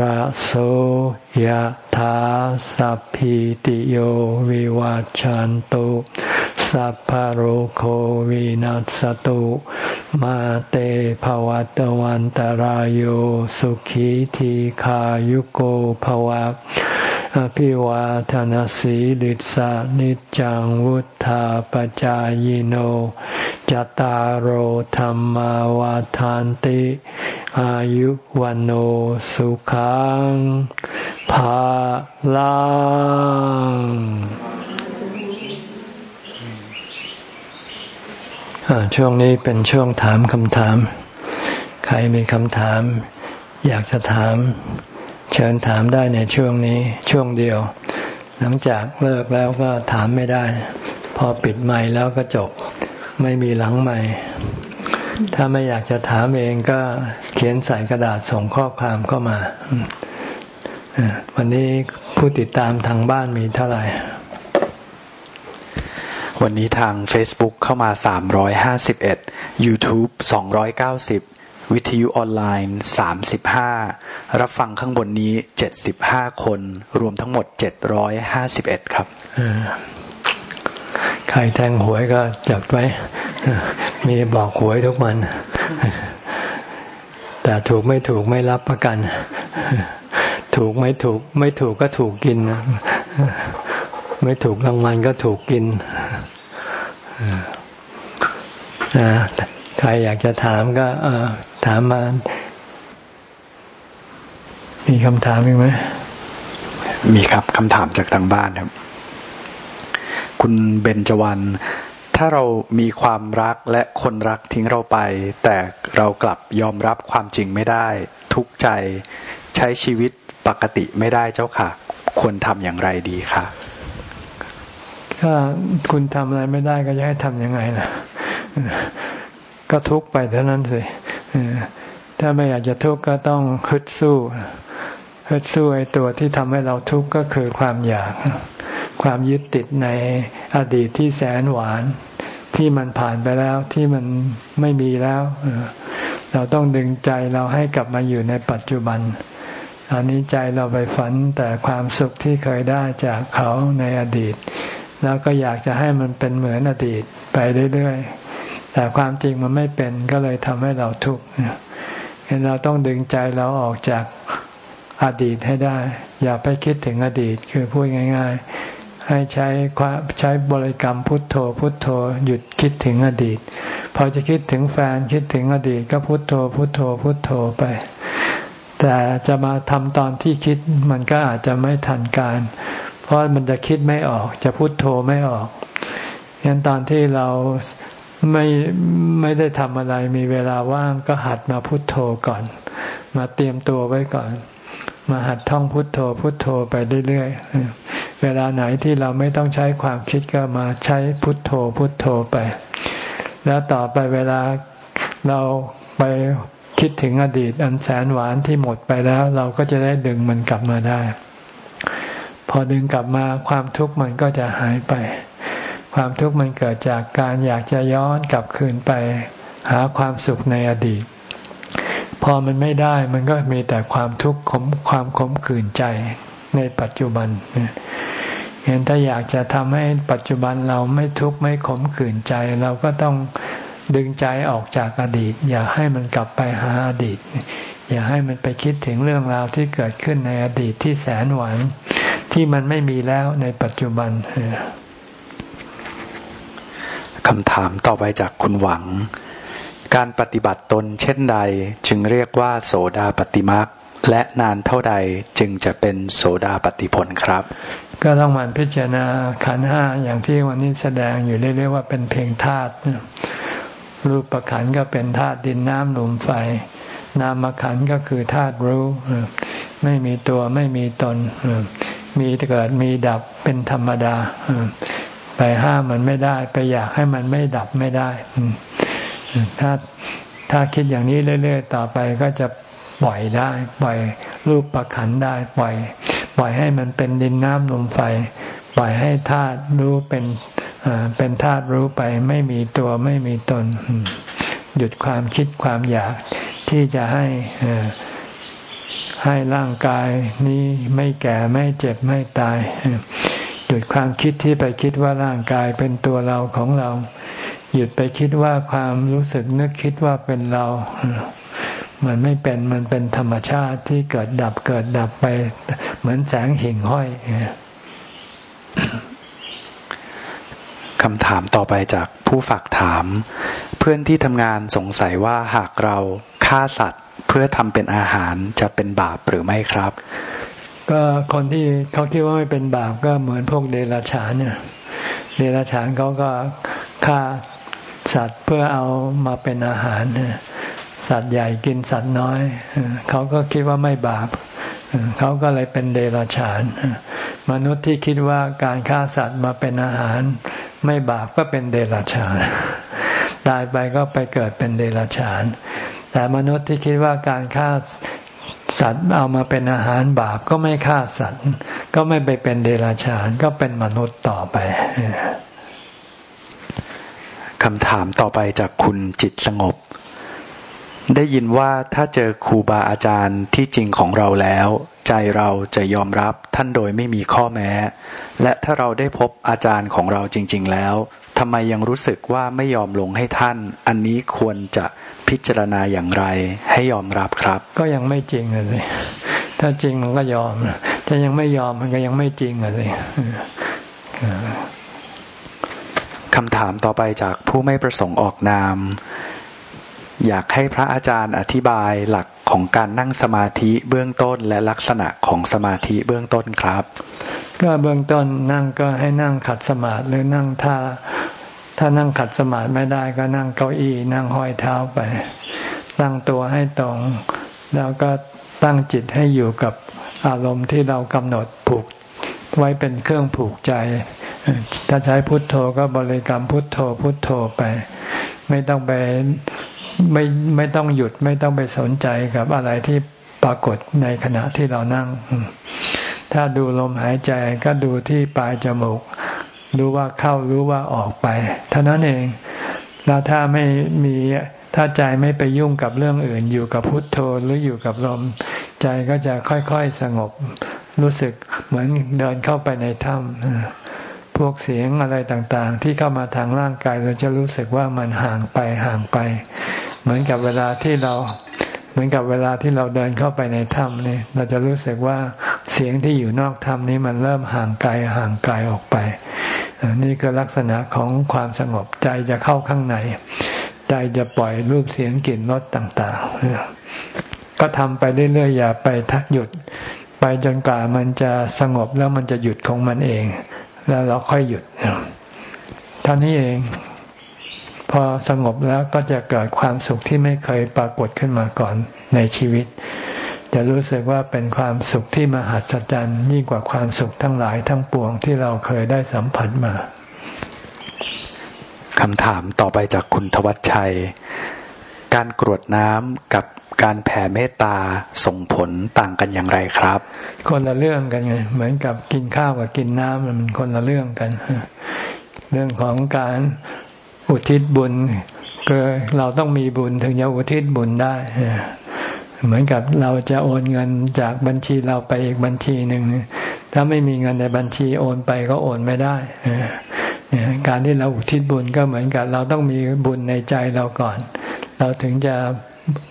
ระโสยธาสัพพิติโยวิวัจจันตุสัพพโรโควินัสตุมาเตภวัตวันตารโยสุขีทีขายุโกภวะ อภิวาทานสีลิสานิจังวุธาปจายโนจตารโหธรรมวาทานติ อายุวันโอสุขังภาลังช่วงนี้เป็นช่วงถามคำถาม ใครมีคำถาม อยากจะถาม เชิญถามได้ในช่วงนี้ช่วงเดียว หลังจากเลิกแล้วก็ถามไม่ได้ พอปิดไมค์แล้วก็จบ ไม่มีหลังไมค์ถ้าไม่อยากจะถามเองก็เขียนใส่กระดาษส่งข้อความเข้ามา วันนี้ผู้ติดตามทางบ้านมีเท่าไหร่
วันนี้ทาง Facebook เข้ามา 351 YouTube 290 วิทยุออนไลน์สามสิบห้ารับฟังข้างบนนี้เจ็ดสิบห้าคน รวมทั้งหมดเจ็ดร้อยห้าสิบเอ็ดครับ
ใครแทงหวยก็จัดไว้ มีบอกหวยทุกวัน แต่ถูกไม่ถูกไม่รับประกัน ถูกไม่ถูก ไม่ถูกก็ถูกกิน ไม่ถูกรางวัลก็ถูกกินใครอยากจะถามก็ ถามมา มีคำถามอีกไหม
มีครับคำถามจากทางบ้านครับ คุณเบญจวรรณถ้าเรามีความรักและคนรักทิ้งเราไป แต่เรากลับยอมรับความจริงไม่ได้ ทุกใจใช้ชีวิตปกติไม่ได้เจ้าค่ะ ควรทำอย่างไรดีคะ
ถ้าคุณทำอะไรไม่ได้ก็จะให้ทำยังไงล่ะ ก็ทุกไปเท่านั้นสิ ถ้าไม่อยากจะทุกข์ก็ต้องฮึดสู้ฮึดสู้ไอ้ตัวที่ทำให้เราทุกข์ก็คือความอยาก ความยึดติดในอดีตที่แสนหวาน ที่มันผ่านไปแล้วที่มันไม่มีแล้วเราต้องดึงใจเราให้กลับมาอยู่ในปัจจุบันอันนี้ใจเราไปฝันแต่ความสุขที่เคยได้จากเขาในอดีต แล้วก็อยากจะให้มันเป็นเหมือนอดีตไปเรื่อยๆ แต่ความจริงมันไม่เป็นก็เลยทำให้เราทุกข์เห็นเราต้องดึงใจเราออกจากอดีตให้ได้ อย่าไปคิดถึงอดีตคือพูดง่าย ๆ ให้ใช้ใช้บริกรรมพุทโธ พุทโธ หยุดคิดถึงอดีต พอจะคิดถึงแฟนคิดถึงอดีต ก็พุทโธ พุทโธ พุทโธไป แต่จะมาทำตอนที่คิดมันก็อาจจะไม่ทันการ เพราะมันจะคิดไม่ออก จะพุทโธไม่ออกงั้นตอนที่เรา ไม่ไม่ได้ทำอะไรมีเวลาว่างก็หัดมาพุทโธก่อน มาเตรียมตัวไว้ก่อน มาหัดท่องพุทโธ พุทโธไปเรื่อยๆ เวลาไหนที่เราไม่ต้องใช้ความคิดก็มาใช้พุทโธ พุทโธไป แล้วต่อไปเวลาเราไปคิดถึงอดีตอันแสนหวานที่หมดไปแล้ว เราก็จะได้ดึงมันกลับมาได้ พอดึงกลับมาความทุกข์มันก็จะหายไป ความทุกข์มันเกิดจากการอยากจะย้อนกลับคืนไปหาความสุขในอดีต พอมันไม่ได้มันก็มีแต่ความทุกข์ขมความขมขื่นใจในปัจจุบันเห็นถ้าอยากจะทำให้ปัจจุบันเราไม่ทุกข์ไม่ขมขื่นใจ เราก็ต้องดึงใจออกจากอดีต อย่าให้มันกลับไปหาอดีต อย่าให้มันไปคิดถึงเรื่องราวที่เกิดขึ้นในอดีตที่แสนหวานที่มันไม่มีแล้วในปัจจุบัน
คำถามต่อไปจากคุณหวัง การปฏิบัติตนเช่นใดจึงเรียกว่า โสดาปฏิมักและนานเท่าใดจึงจะเป็นโสดาปฏิผลครับ
ก็ต้องมันพิจารณาขันห้าอย่างที่วันนี้แสดงอยู่เรียกว่าเป็นเพลงธาตุรูปประขันก็เป็นธาตุดินน้ำลมไฟ นามขันก็คือธาตุรู้ ไม่มีตัวไม่มีตน มีเกิดมีดับเป็นธรรมดา ไปห้ามมันไม่ได้ ไปอยากให้มันไม่ดับไม่ได้ ถ้าถ้าคิดอย่างนี้เรื่อย ๆ ต่อไปก็จะปล่อยได้ ปล่อยรูปประขันได้ ปล่อย ปล่อยให้มันเป็นดินน้ำลมไฟ ปล่อยให้ธาตุรู้เป็นเป็นธาตุรู้ไปไม่มีตัวไม่มีตน หยุดความคิดความอยากที่จะให้ให้ร่างกายนี้ไม่แก่ไม่เจ็บไม่ตาย ยุดความคิดที่ไปคิดว่าร่างกายเป็นตัวเราของเรา หยุดไปคิดว่าความรู้สึกนึกคิดว่าเป็นเรา มันไม่เป็นมันเป็นธรรมชาติที่เกิดดับเกิดดับไป เหมือนแสงหิ่งห้อย
คำถามต่อไปจากผู้ฝากถาม เพื่อนที่ทำงานสงสัยว่าหากเราฆ่าสัตว์เพื่อทำเป็นอาหารจะเป็นบาปหรือไม่ครับ
ก็คนที่เขาคิดว่าไม่เป็นบาปก็เหมือนพวกเดรัจฉานเนี่ยเดรัจฉานเขาก็ฆ่าสัตว์เพื่อเอามาเป็นอาหารสัตว์ใหญ่กินสัตว์น้อยเขาก็คิดว่าไม่บาปเขาก็เลยเป็นเดรัจฉาน มนุษย์ที่คิดว่าการฆ่าสัตว์มาเป็นอาหาร ไม่บาปก็เป็นเดรัจฉานตายไปก็ไปเกิดเป็นเดรัจฉาน แต่มนุษย์ที่คิดว่าการฆ่า สัตว์เอามาเป็นอาหารบาปก็ไม่ฆ่าสัตว์ ก็ไม่ไปเป็นเดรัจฉานก็เป็นมนุษย์ต่อไป
คำถามต่อไปจากคุณจิตสงบ ได้ยินว่าถ้าเจอครูบาอาจารย์ที่จริงของเราแล้ว ใจเราจะยอมรับท่านโดยไม่มีข้อแม้ และถ้าเราได้พบอาจารย์ของเราจริง ๆ แล้ว ทำไมยังรู้สึกว่าไม่ยอมลงให้ท่าน อันนี้ควรจะพิจารณาอย่างไร ให้ยอมรับครับ
ก็ยังไม่จริงเลยถ้าจริงมันก็ยอมถ้ายังไม่ยอมมันก็ยังไม่จริงเลย
คำถามต่อไปจากผู้ไม่ประสงค์ออกนาม อยากให้พระอาจารย์อธิบายหลักของการนั่งสมาธิเบื้องต้นและลักษณะของสมาธิเบื้องต้นครับ
ก็เบื้องต้นนั่งก็ให้นั่งขัดสมาธิหรือนั่งท่าถ้านั่งขัดสมาธิไม่ได้ก็นั่งเก้าอี้นั่งห้อยเท้าไป ตั้งตัวให้ตรง แล้วก็ตั้งจิตให้อยู่กับอารมณ์ที่เรากำหนดผูกไว้เป็นเครื่องผูกใจ ถ้าใช้พุทโธก็บริกรรมพุทโธพุทโธไป ไม่ต้องไปไม่ไม่ต้องหยุดไม่ต้องไปสนใจกับอะไรที่ปรากฏในขณะที่เรานั่ง ถ้าดูลมหายใจก็ดูที่ปลายจมูก รู้ว่าเข้ารู้ว่าออกไป เท่านั้นเอง แล้วถ้าไม่มีถ้าใจไม่ไปยุ่งกับเรื่องอื่น อยู่กับพุทโธหรืออยู่กับลม ใจก็จะค่อยๆสงบ รู้สึกเหมือนเดินเข้าไปในถ้ำพวกเสียงอะไรต่างๆ ที่เข้ามาทางร่างกายเราจะรู้สึกว่ามันห่างไปห่างไป เหมือนกับเวลาที่เรา เหมือนกับเวลาที่เราเดินเข้าไปในถ้ำนี่เราจะรู้สึกว่าเสียงที่อยู่นอกถ้ำนี้มันเริ่มห่างไกลห่างไกลออกไป นี่คือลักษณะของความสงบใจจะเข้าข้างใน ใจจะปล่อยรูปเสียงกลิ่นรสต่างๆ ก็ทำไปเรื่อยๆอย่าไปทักหยุด ไปจนกว่ามันจะสงบแล้วมันจะหยุดของมันเอง แล้วเราค่อยหยุดท่านี้เอง พอสงบแล้วก็จะเกิดความสุขที่ไม่เคยปรากฏขึ้นมาก่อนในชีวิต จะรู้สึกว่าเป็นความสุขที่มหัศจรรย์ยิ่งกว่าความสุขทั้งหลายทั้งปวงที่เราเคยได้สัมผัสมา
คำถามต่อไปจากคุณทวัชชัย การกรวดน้ำกับการแผ่เมตตาส่งผลต่างกันอย่างไรครับ
คนละเรื่องกันไงเหมือนกับกินข้าวกับกินน้ำมันคนละเรื่องกัน เรื่องของการ อุทิศบุญก็เราต้องมีบุญถึงจะอุทิศบุญได้เหมือนกับเราจะโอนเงินจากบัญชีเราไปอีกบัญชีหนึ่งถ้าไม่มีเงินในบัญชีโอนไปก็โอนไม่ได้การที่เราอุทิศบุญก็เหมือนกับเราต้องมีบุญในใจเราก่อน เราถึงจะ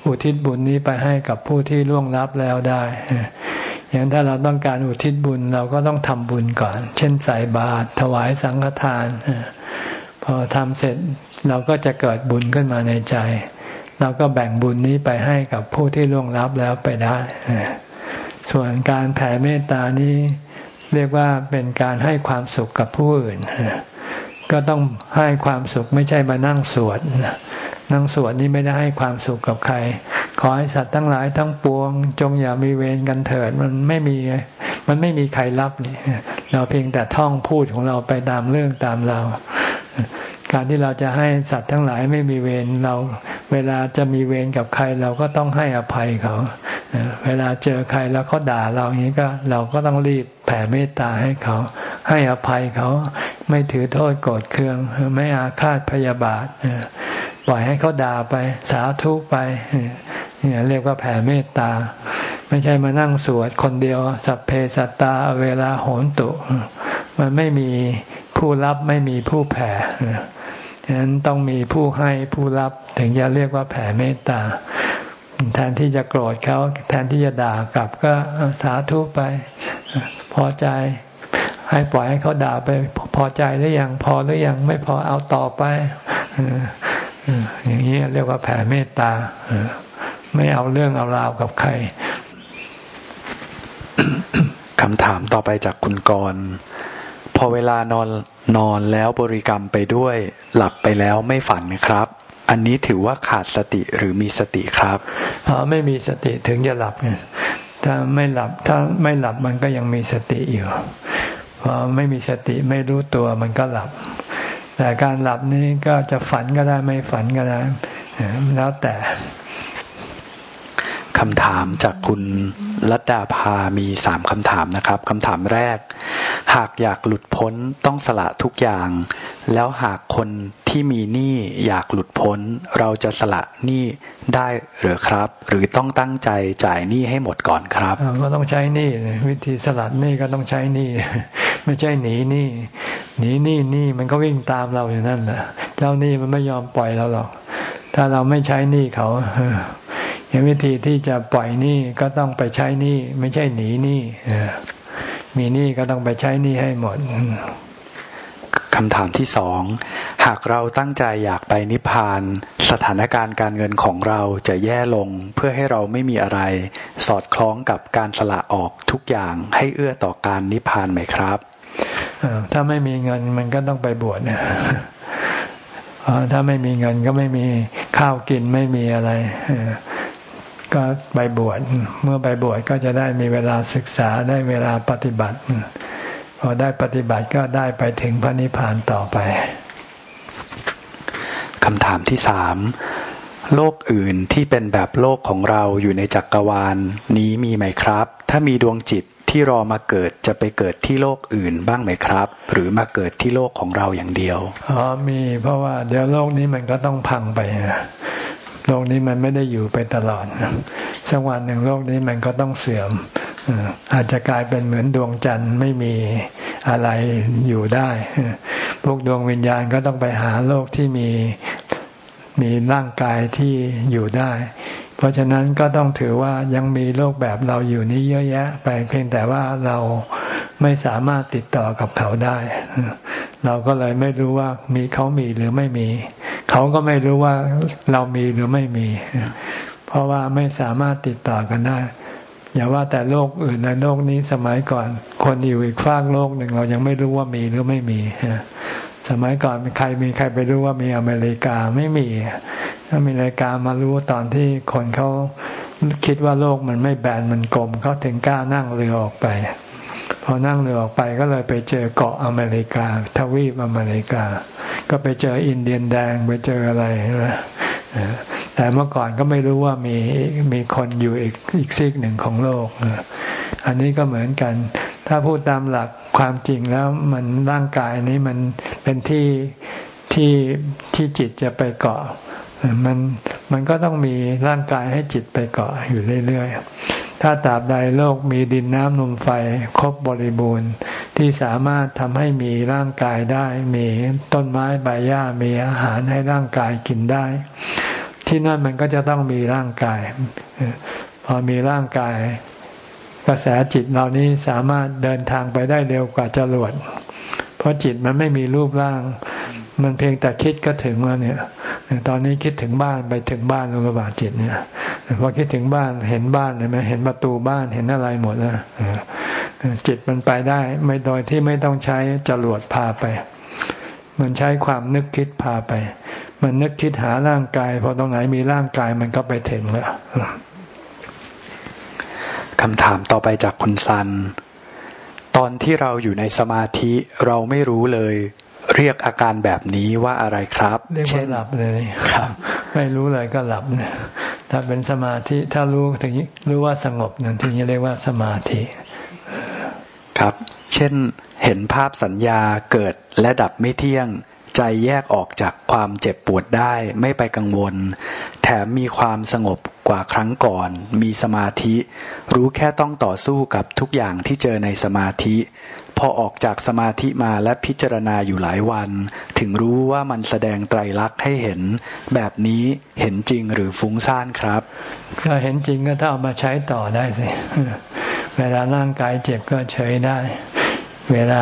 อุทิศบุญนี้ไปให้กับผู้ที่ล่วงลับแล้วได้อย่างถ้าเราต้องการอุทิศบุญเราก็ต้องทำบุญก่อน เช่นใส่บาตรถวายสังฆทาน พอทำเสร็จเราก็จะเกิดบุญขึ้นมาในใจ เราก็แบ่งบุญนี้ไปให้กับผู้ที่ล่วงลับแล้วไปได้ ส่วนการแผ่เมตตานี้เรียกว่าเป็นการให้ความสุขกับผู้อื่น ก็ต้องให้ความสุขไม่ใช่มานั่งสวดนั่งสวดนี้ไม่ได้ให้ความสุขกับใคร ขอให้สัตว์ทั้งหลายทั้งปวง จงอย่ามีเวรกันเถิดมันไม่มีมันไม่มีใครรับนี่เราเพียงแต่ท่องพูดของเราไปตามเรื่องตามเรา การที่เราจะให้สัตว์ทั้งหลายไม่มีเวรเรา เวลาจะมีเวรกับใครเราก็ต้องให้อภัยเขาเวลาเจอใครแล้วเขาด่าเราอย่างนี้ก็เราก็ต้องรีบแผ่เมตตาให้เขา ให้อภัยเขา ไม่ถือโทษโกรธเคือง ไม่อาฆาตพยาบาทปล่อยให้เขาด่าไป สาธุไปเนี่ยเรียกว่าแผ่เมตตา ไม่ใช่มานั่งสวดคนเดียว สัพเพสัตตาเวลาโหนตุ มันไม่มี ผู้รับไม่มีผู้แผ่ฉะนั้นต้องมีผู้ให้ผู้รับถึงจะเรียกว่าแผ่เมตตา แทนที่จะโกรธเขาแทนที่จะด่ากลับก็สาธุไป พอใจ ให้ปล่อยให้เขาด่าไป พอใจหรือยังพอหรือยังไม่พอเอาต่อไปอย่างนี้เรียกว่าแผ่เมตตาไม่เอาเรื่องเอาราวกับใคร
คำถามต่อไปจากคุณกรพ อเวลานอนนอนแล้วบริกรรมไปด้วย หลับไปแล้วไม่ฝันครับ อันนี้ถือว่าขาดสติหรือมีสติครับ
อ๋อไม่มีสติถึงจะหลับถ้าไม่หลับถ้าไม่หลับมันก็ยังมีสติอยู่พอไม่มีสติไม่รู้ตัวมันก็หลับ แต่การหลับนี้ก็จะฝันก็ได้ไม่ฝันก็ได้แล้วแต่
คำถามจากคุณรัตดาภามีสามคำถามนะครับคำถามแรก หากอยากหลุดพ้นต้องสละทุกอย่าง แล้วหากคนที่มีหนี้อยากหลุดพ้น เราจะสละหนี้ได้หรือครับ หรือต้องตั้งใจจ่ายหนี้ให้หมดก่อนครับ
ก็ต้องใช้หนี้วิธีสลัดหนี้ก็ต้องใช้หนี้ไม่ใช่หนีหนี้หนีหนี้หนี้มันก็วิ่งตามเราอย่างนั้นแหละเจ้าหนี้มันไม่ยอมปล่อยเราหรอก ถ้าเราไม่ใช้หนี้เขา อย่างวิธีที่จะปล่อยหนี้ก็ต้องไปใช้หนี้ไม่ใช่หนีหนี้มีหนี้ก็ต้องไปใช้หนี้ให้หมด
คำถามที่สอง หากเราตั้งใจอยากไปนิพพาน สถานการณ์การเงินของเราจะแย่ลงเพื่อให้เราไม่มีอะไร สอดคล้องกับการสละออกทุกอย่างให้เอื้อต่อการนิพพานไหมครับ
ถ้าไม่มีเงินมันก็ต้องไปบวชนะถ้าไม่มีเงินก็ไม่มีข้าวกินไม่มีอะไร ก็ไปบวชเมื่อไปบวชก็จะได้มีเวลาศึกษาได้เวลาปฏิบัติ พอได้ปฏิบัติก็ได้ไปถึงพระนิพพานต่อไป
คำถามที่สามโลกอื่นที่เป็นแบบโลกของเราอยู่ในจักรวาลนี้มีไหมครับ ถ้ามีดวงจิตที่รอมาเกิดจะไปเกิดที่โลกอื่นบ้างไหมครับ หรือมาเกิดที่โลกของเราอย่างเดียว
อ๋อมีเพราะว่าเดี๋ยวโลกนี้มันก็ต้องพังไปนะ โลกนี้มันไม่ได้อยู่ไปตลอดสักวันหนึ่งโลกนี้มันก็ต้องเสื่อมอาจจะกลายเป็นเหมือนดวงจันทร์ไม่มีอะไรอยู่ได้ พวกดวงวิญญาณก็ต้องไปหาโลกที่มีมีร่างกายที่อยู่ได้ เพราะฉะนั้นก็ต้องถือว่ายังมีโลกแบบเราอยู่นี้เยอะแยะ ไปเพียงแต่ว่าเราไม่สามารถติดต่อกับเขาได้ เราก็เลยไม่รู้ว่ามีเขามีหรือไม่มี เขาก็ไม่รู้ว่าเรามีหรือไม่มี เพราะว่าไม่สามารถติดต่อกันได้ อย่าว่าแต่โลกอื่นในโลกนี้สมัยก่อน คนอยู่อีกฟากโลกหนึ่งเรายังไม่รู้ว่ามีหรือไม่มีสมัยก่อนใครมีใครไปรู้ว่ามีอเมริกาไม่มีถ้าอเมริกามารู้ตอนที่คนเขาคิดว่าโลกมันไม่แบนมันกลมเขาถึงกล้านั่งเรือออกไป พอนั่งเรือออกไปก็เลยไปเจอเกาะอเมริกา ทวีปอเมริกา ก็ไปเจออินเดียนแดงไปเจออะไรนะแต่เมื่อก่อนก็ไม่รู้ว่ามีมีคนอยู่อีกอีกซีกหนึ่งของโลก อันนี้ก็เหมือนกัน ถ้าพูดตามหลักความจริงแล้วมันร่างกายนี้มันเป็นที่ที่ที่จิตจะไปเกาะมันมันก็ต้องมีร่างกายให้จิตไปเกาะอยู่เรื่อยๆ ถ้าตราบใดโลกมีดินน้ำลมไฟครบบริบูรณ์ ที่สามารถทำให้มีร่างกายได้ มีต้นไม้ใบหญ้ามีอาหารให้ร่างกายกินได้ ที่นั่นมันก็จะต้องมีร่างกาย พอมีร่างกาย กระแสจิตเหล่านี้สามารถเดินทางไปได้เร็วกว่าจรวดเพราะจิตมันไม่มีรูปร่าง มันเพียงแต่คิดก็ถึงแล้วเนี่ย ตอนนี้คิดถึงบ้านไปถึงบ้านลงระบาดจิตเนี่ยพอคิดถึงบ้านเห็นบ้านเห็นไหมเห็นประตูบ้านเห็นอะไรหมดแล้วจิตมันไปได้ ไม่โดยที่ไม่ต้องใช้จรวดพาไป มันใช้ความนึกคิดพาไป มันนึกคิดหาร่างกาย พอตรงไหนมีร่างกายมันก็ไปถึงแล้ว
คำถามต่อไปจากคุณซัน ตอนที่เราอยู่ในสมาธิเราไม่รู้เลย เรียกอาการแบบนี้ว่าอะไรครับ
เรียกว่าหลับเลยครับ ไม่รู้เลยก็หลับเนี่ยถ้าเป็นสมาธิถ้ารู้ถึงรู้ว่าสงบนั่นถึงจะเรียกว่าสมาธิ
ครับ เช่นเห็นภาพสัญญาเกิดและดับไม่เที่ยง ใจแยกออกจากความเจ็บปวดได้ไม่ไปกังวล แถมมีความสงบกว่าครั้งก่อน มีสมาธิ รู้แค่ต้องต่อสู้กับทุกอย่างที่เจอในสมาธิ พอออกจากสมาธิมาและพิจารณาอยู่หลายวัน ถึงรู้ว่ามันแสดงไตรลักษณ์ให้เห็น แบบนี้เห็นจริงหรือฟุ้งซ่านครับ
ก็เห็นจริงก็ถ้าเอามาใช้ต่อได้สิเวลาร่างกายเจ็บก็เฉยได้ เวลา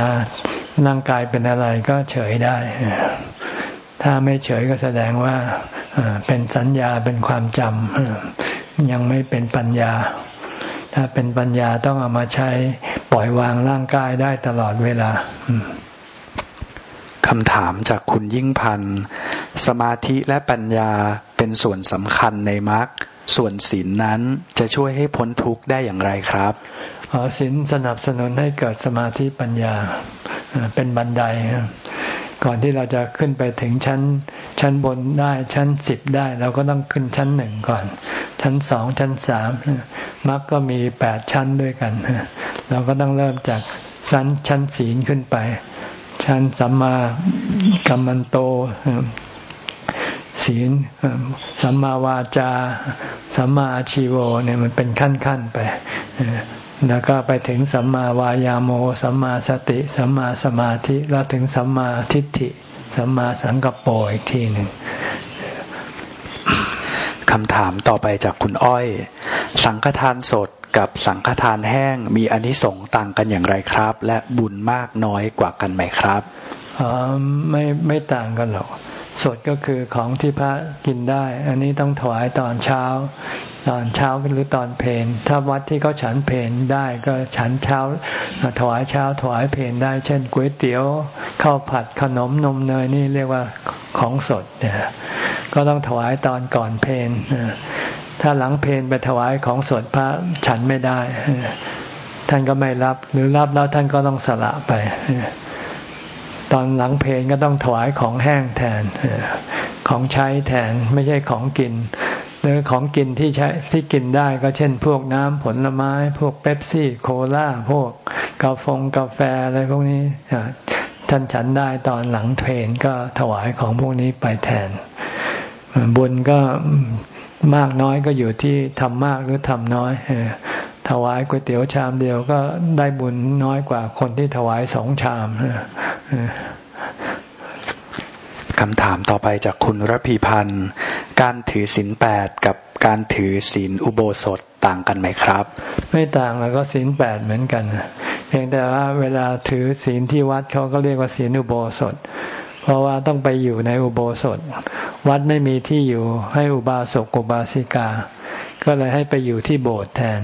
ร่างกายเป็นอะไรก็เฉยได้ ถ้าไม่เฉยก็แสดงว่าเป็นสัญญาเป็นความจำยังไม่เป็นปัญญา ถ้าเป็นปัญญาต้องเอามาใช้ ปล่อยวางร่างกายได้ตลอดเวลา
คำถามจากคุณยิ่งพันธ์สมาธิและปัญญาเป็นส่วนสำคัญในมรรคส่วนศีลนั้นจะช่วยให้พ้นทุกข์ได้อย่างไรครับ
อ๋อศีลสนับสนุนให้เกิดสมาธิปัญญาเป็นบันได ก่อนที่เราจะขึ้นไปถึงชั้น ชั้นบนได้ชั้นสิบได้ เราก็ต้องขึ้นชั้นหนึ่งก่อน ชั้นสองชั้นสามมรรคก็มีแปดชั้นด้วยกัน เราก็ต้องเริ่มจากชั้นชั้นศีลขึ้นไป ชั้นสัมมากัมมันโตศีลสัมมาวาจา สัมมาชีโวเนี่ยมันเป็นขั้นขั้นไป แล้วก็ไปถึงสัมมาวายาโม สัมมาสติ สัมมาสมาธิ แล้วถึงสัมมาทิฏฐิ สัมมาสังกัปโปอีกทีหนึ่ง
คำถามต่อไปจากคุณอ้อย สังฆทานสดกับสังฆทานแห้งมีอนิสงส์ต่างกันอย่างไรครับ และบุญมากน้อยกว่ากันไหมครับ
อ๋อไม่ไม่ต่างกันหรอกสดก็คือของที่พระกินได้ อันนี้ต้องถวายตอนเช้า ตอนเช้าหรือตอนเพนถ้าวัดที่เขาฉันเพนได้ก็ฉันเช้าถวายเช้าถวายเพนได้ เช่นก๋วยเตี๋ยวข้าวผัดขนมนมเนยนี่เรียกว่าของสดนี่ยก็ต้องถวายตอนก่อนเพนถ้าหลังเพนไปถวายของสดพระฉันไม่ได้ ท่านก็ไม่รับหรือรับแล้วท่านก็ต้องสละไปตอนหลังเพลงก็ต้องถวายของแห้งแทน ของใช้แทนไม่ใช่ของกิน หรือของกินที่ใช้ที่กินได้ก็เช่น พวกน้ำผลไม้ พวกเป๊ปซี่โคลาพวกกาแฟกาแฟอะไรพวกนี้ท่านฉันได้ตอนหลังเพลงก็ถวายของพวกนี้ไปแทน บุญก็มากน้อยก็อยู่ที่ทำมากหรือทำน้อยถวายก๋วยเตี๋ยวชามเดียวก็ได้บุญน้อยกว่าคนที่ถวายสองชาม
คำถามต่อไปจากคุณรพีพันธ์ การถือศีลแปดกับการถือศีลอุโบสถต่างกันไหมครับ
ไม่ต่างแล้วก็ศีลแปดเหมือนกัน เพียงแต่ว่าเวลาถือศีลที่วัดเขาก็เรียกว่าศีลอุโบสถ เพราะว่าต้องไปอยู่ในอุโบสถ วัดไม่มีที่อยู่ให้อุบาสกอุบาสิกา ก็เลยให้ไปอยู่ที่โบสถ์แทน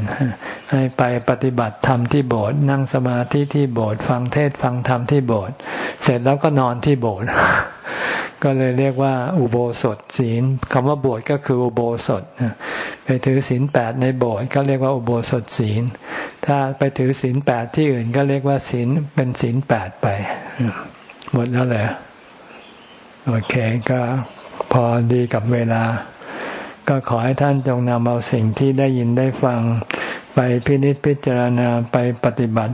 ให้ไปปฏิบัติธรรมที่โบสถ์นั่งสมาธิที่โบสถ์ฟังเทศฟังธรรมที่โบสถ์เสร็จแล้วก็นอนที่โบสถ์ ก็เลยเรียกว่า อุโบสถศีลคำว่าโบสถ์ก็คืออุโบสถไปถือศีลแปดในโบสถ์ก็เรียกว่าอุโบสถศีล ถ้าไปถือศีลแปดที่อื่นก็เรียกว่าศีลเป็นศีลแปดไป หมดแล้วเลยโอเคก็พอดีกับเวลา ก็ขอให้ท่านจงนำเอาสิ่งที่ได้ยินได้ฟัง ไปพินิจพิจารณาไปปฏิบัติ